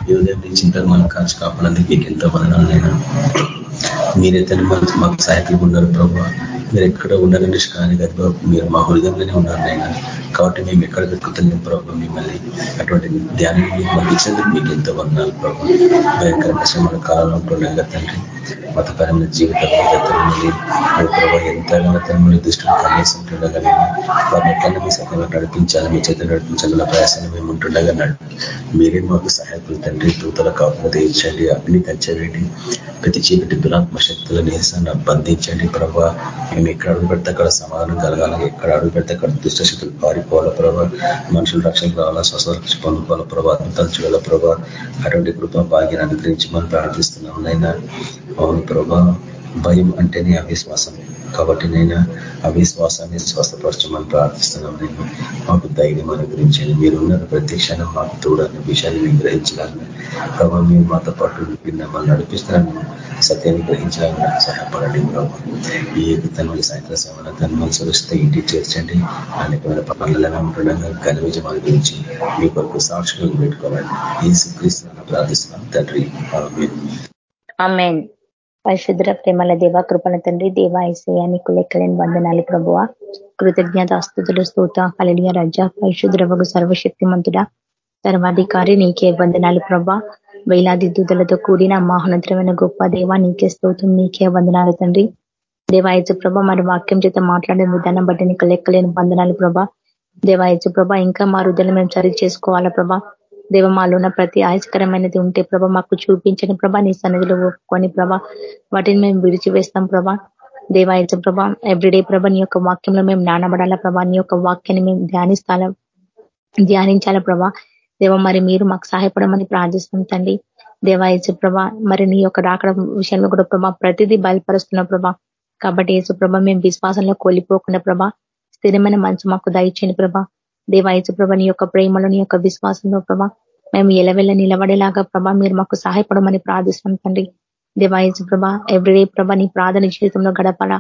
ఈ ఉదయం నుంచి ఇంత మనం కాచి కాపాడందుకు మీకు ఎంతో వందనాలనైనా మీరైతే మాకు సాయకులు ఉన్నారు ప్రభు. మీరు ఎక్కడ ఉండాలని కానీ కదా మీరు మా హృదయంలోనే ఉన్నారనైనా కాబట్టి మేము ఎక్కడ వెతుకుతున్నాం ప్రభు మిమ్మల్ని? అటువంటి ధ్యానం మాకు ఇచ్చేందుకు మీకు ఎంతో వందనాలు ప్రభు. భయంకరంగా శ్రమల కాలంలో ఉంటుండగా తండ్రి. మతపరమైన జీవితం మీద ప్రభావ ఎంతగానో తనములు దృష్టిని కన్నేస్తుంటుండగా వారిని ఎట్లన్నా మీ సత్యంగా నడిపించాలి మీ చేత నడిపించాలన్న ప్రయాసాన్ని మేము ఉంటుండగా మీరే మాకు సహాయకులు తండ్రి దూతల కాపులు తెచ్చండి అగ్ని కంచవేయండి ప్రతి చీకటి దురాత్మ శక్తులను నిరసన బంధించండి ప్రభావ మేము ఎక్కడ అడుగు పెడితే అక్కడ సమాధానం కలగాలి ఎక్కడ అడుగు పెడితే అక్కడ దుష్టశక్తులు పారిపోవాల ప్రభావ మనుషులు రక్షణ రావాలా స్వస్థ పొందుకోవాల ప్రభావ అద్భుతాలు చూడాల ప్రభావ అటువంటి కృప భాగ్యాన్ని అనుగ్రహించి మనం ప్రార్థిస్తున్నాం నైనా అవును ప్రభా. భయం అంటేనే అవిశ్వాసం. కాబట్టి నేను అవిశ్వాసాన్ని స్వస్థపరచమని ప్రార్థిస్తున్నాం నేను. మాకు ధైర్యం అనుగ్రహించండి. మీరు ఉన్న ప్రతి క్షణం మాకు తోడన్న విషయాన్ని మేము గ్రహించాలని ప్రభావ మీరు మాతో పాటు మమ్మల్ని నడిపిస్తున్నాను సత్యాన్ని గ్రహించాలని నాకు సహాయపడండి ప్రభావ ఈ తన సాయంత్రం సేవన తనమల్లి సురక్షిత ఇంటికి చేర్చండి. అనేకమైన పనులలో ఉండడంగా ఘన విజయం అనుగ్రహించి మీ కొరకు సాక్షులను పెట్టుకోవాలని ఈ శ్రీకృష్ణ ప్రార్థిస్తున్నాం. తండ్రి పరిశుద్ర ప్రేమల దేవ కృపణ తండ్రి దేవా నీకు లెక్కలేని వందనాలు ప్రభువ. కృతజ్ఞత అస్తుతులు స్తోత కలియ రజ పరిశుద్రవకు సర్వశక్తిమంతుడ సర్వాధికారి నీకే వందనాలు ప్రభా. వేలాది దూతలతో కూడిన మహోన్నతమైన గొప్ప దేవ నీకే స్తోత్రం నీకే వందనాలు తండ్రి. దేవాయచు ప్రభ మరి వాక్యం చేత మాట్లాడిన విధానం బట్టి నీకు లెక్కలేని వందనాలు ప్రభా. దేవాయచు ప్రభ ఇంకా మా హృదయలు మేము సరి చేసుకోవాలా ప్రభా. దేవ మాలో ఉన్న ప్రతి ఆయాసకరమైనది ఉంటే ప్రభా మాకు చూపించని ప్రభా నీ సన్నిధిలో ఒప్పుకొని ప్రభా వాటిని మేము విడిచివేస్తాం ప్రభా. దేవాయచ ప్రభా ఎవ్రీడే ప్రభా నీ యొక్క వాక్యంలో మేము నానబడాలా ప్రభా నీ యొక్క వాక్యాన్ని మేము ధ్యానిస్తాల ధ్యానించాల ప్రభా. దేవ మరి మీరు మాకు సహాయపడమని ప్రార్థిస్తాం తండ్రి. దేవాయచు ప్రభా మరి నీ యొక్క రాకడ విషయంలో కూడా ప్రభా ప్రతిదీ బయలుపరుస్తున్న ప్రభా. కాబట్టి యేసుప్రభ మేము విశ్వాసంలో కోల్పోకుండా ప్రభా స్థిరమైన మనసు మాకు దయచేని ప్రభా. దేవాయచు ప్రభ నీ యొక్క ప్రేమలో నీ యొక్క విశ్వాసంలో ప్రభా మేము ఎలవెళ్ళ నిలబడేలాగా ప్రభా మీరు మాకు సహాయపడమని ప్రార్థిస్తున్నాం తండ్రి. దేవాయచు ప్రభ ఎవ్రీడే ప్రభ నీ ప్రార్థన జీవితంలో గడపాలా.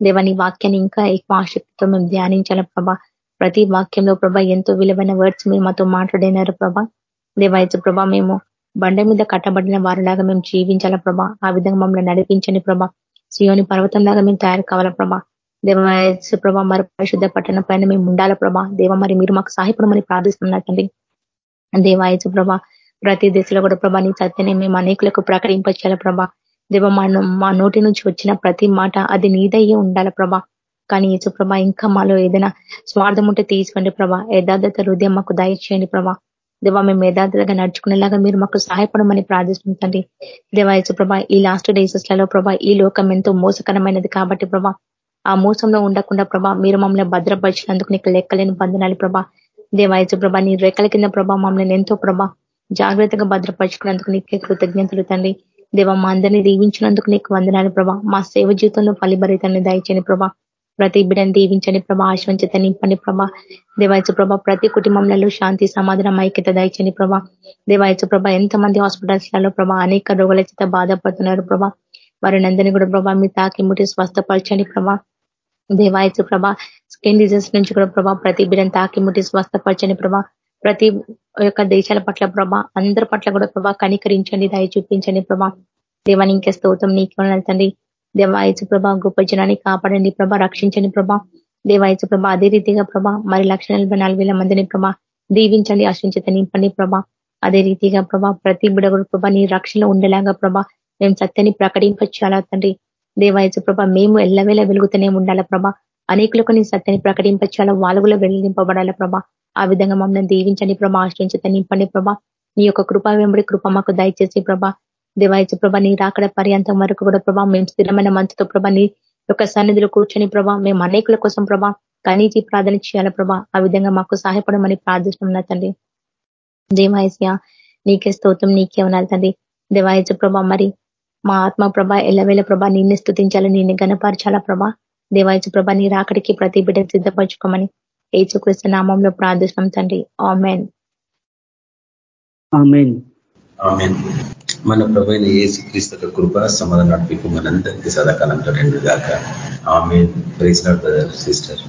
దేవ నీ వాక్యాన్ని ఇంకా ఎక్కువ ఆసక్తితో మేము ధ్యానించాల ప్రభా. ప్రతి వాక్యంలో ప్రభ ఎంతో విలువైన వర్డ్స్ మీరు మాతో మాట్లాడినారు ప్రభా. దేవాయచు ప్రభ మేము బండ మీద కట్టబడిన వారిలాగా మేము జీవించాల ప్రభా. ఆ విధంగా మమ్మల్ని నడిపించని ప్రభా. సియోని పర్వతం లాగా మేము తయారు కావాల ప్రభా. దేవాయసు ప్రభా మరి పరిశుద్ధ పట్టణం పైన మేము ఉండాల ప్రభా దేవ మరి మీరు మాకు సహాయపడమని ప్రార్థిస్తున్నట్టండి. దేవాయసు ప్రభా ప్రతి దశలో కూడా ప్రభా నీ సత్యని మేము అనేకులకు ప్రకటింపచేయాల ప్రభా. దేవ మా నోటి నుంచి వచ్చిన ప్రతి మాట అది నీదయ్యే ఉండాల ప్రభా. కానీ యేసుప్రభ ఇంకా మాలో ఏదైనా స్వార్థం ఉంటే తీసుకోండి ప్రభా. యథార్థత హృదయం మాకు దయచేయండి ప్రభా. దేవా మేము యథార్థతగా నడుచుకునేలాగా మీరు మాకు సహాయపడమని ప్రార్థిస్తుంటండి దేవాయసు యేసుప్రభ ఈ లాస్ట్ డేసెస్లలో ప్రభా ఈ లోకం ఎంతో మోసకరమైనది కాబట్టి ప్రభా ఆ మోసంలో ఉండకుండా ప్రభా మీరు మమ్మల్ని భద్రపరిచినందుకు నీకు లెక్కలేని బంధనాలు ప్రభా. దేవాయచు ప్రభా నీ రెక్కల కింద ప్రభా మమ్మల్ని ఎంతో ప్రభా జాగ్రత్తగా భద్రపరుచుకున్నందుకు నీకే కృతజ్ఞతలు తండ్రి. దేవ మా అందరినీ దీవించినందుకు నీకు వందనాలు ప్రభా. మా సేవ జీవితంలో ఫలిభరితాన్ని దయచేని ప్రభా. ప్రతి బిడని దీవించని ప్రభా ఆశ్వంచత నింపని ప్రభా. దేవాయచు ప్రభ ప్రతి కుటుంబంలో శాంతి సమాధానం ఐక్యత దయచని ప్రభా. దేవాయచు ప్రభ ఎంతమంది హాస్పిటల్స్లలో ప్రభా అనేక రోగుల చేత బాధపడుతున్నారు ప్రభా. వారిని అందరినీ కూడా ప్రభా మీ తాకి ముట్టి స్వస్థపరచండి ప్రభా. దేవాయచు ప్రభా స్కిన్ డిజీజ్ నుంచి కూడా ప్రభా ప్రతి బిడ్డను తాకి ముట్టి స్వస్థపరచండి ప్రభా. ప్రతి యొక్క దేశాల పట్ల ప్రభా అందరి పట్ల కూడా ప్రభా కనికరించండి దయ చూపించండి ప్రభా. దేవాని ఇంకే స్తోత్రం నీకు తండ్రి. దేవాయచు ప్రభా గొప్ప జనాన్ని కాపాడండి ప్రభా రక్షించండి ప్రభా. దేవాయచు ప్రభా అదే రీతిగా ప్రభా మరి లక్ష వేల మందిని ప్రభా దీవించండి ఆశించత నింపండి ప్రభా. అదే రీతిగా ప్రభా ప్రతి బిడగుడు ప్రభా నీ రక్షణలో ఉండేలాగా ప్రభా మేము సత్యాన్ని ప్రకటింపచేయాలా తండ్రి? దేవాయచు ప్రభా మేము ఎల్లవేళ వెలుగుతూనే ఉండాలా ప్రభా? అనేకులకు నీ సత్యాన్ని ప్రకటింపచేయాలా? వాళ్ళు కూడా వెళ్ళింపబడాలా ప్రభా? ఆ విధంగా మమ్మల్ని దీవించండి ప్రభ ఆశ్రయించి నింపండి ప్రభా. నీ యొక్క కృప వెంబడి కృప మాకు దయచేసి ప్రభా. దేవాయచ ప్రభా నీ రాకడ పర్యంతం వరకు కూడా ప్రభా మేము స్థిరమైన మంచుతో ప్రభ నీ యొక్క సన్నిధిలో కూర్చొని ప్రభా మేము అనేకుల కోసం ప్రభా కనీతి ప్రార్థన చేయాల ప్రభా? ఆ విధంగా మాకు సహాయపడమని ప్రార్థిస్తున్నా తండ్రి. దేవాయస్య నీకే స్తోత్రం నీకే ఉన్నారు తండ్రి. దేవాయచ ప్రభా మరి మా ఆత్మ ప్రభ ఎల్లవేళ ప్రభా నిన్ను స్థుతించాలి నిన్ను గనపరచాలా ప్రభా. దేవాయచ ప్రభా నీ రాకడికి ప్రతి బిడ్డను సిద్ధపరచుకోమని ఏచుక్రీస్తు నామంలో ప్రార్థిస్తున్నాం తండ్రి. ఆమెన్. మన ప్రభైన ఏసు క్రీస్తు కృప సమాధానం నడిపి మనందరికీ సదాకాలంతో రెండు దాకా ఆమె ప్రైజ్ సిస్టర్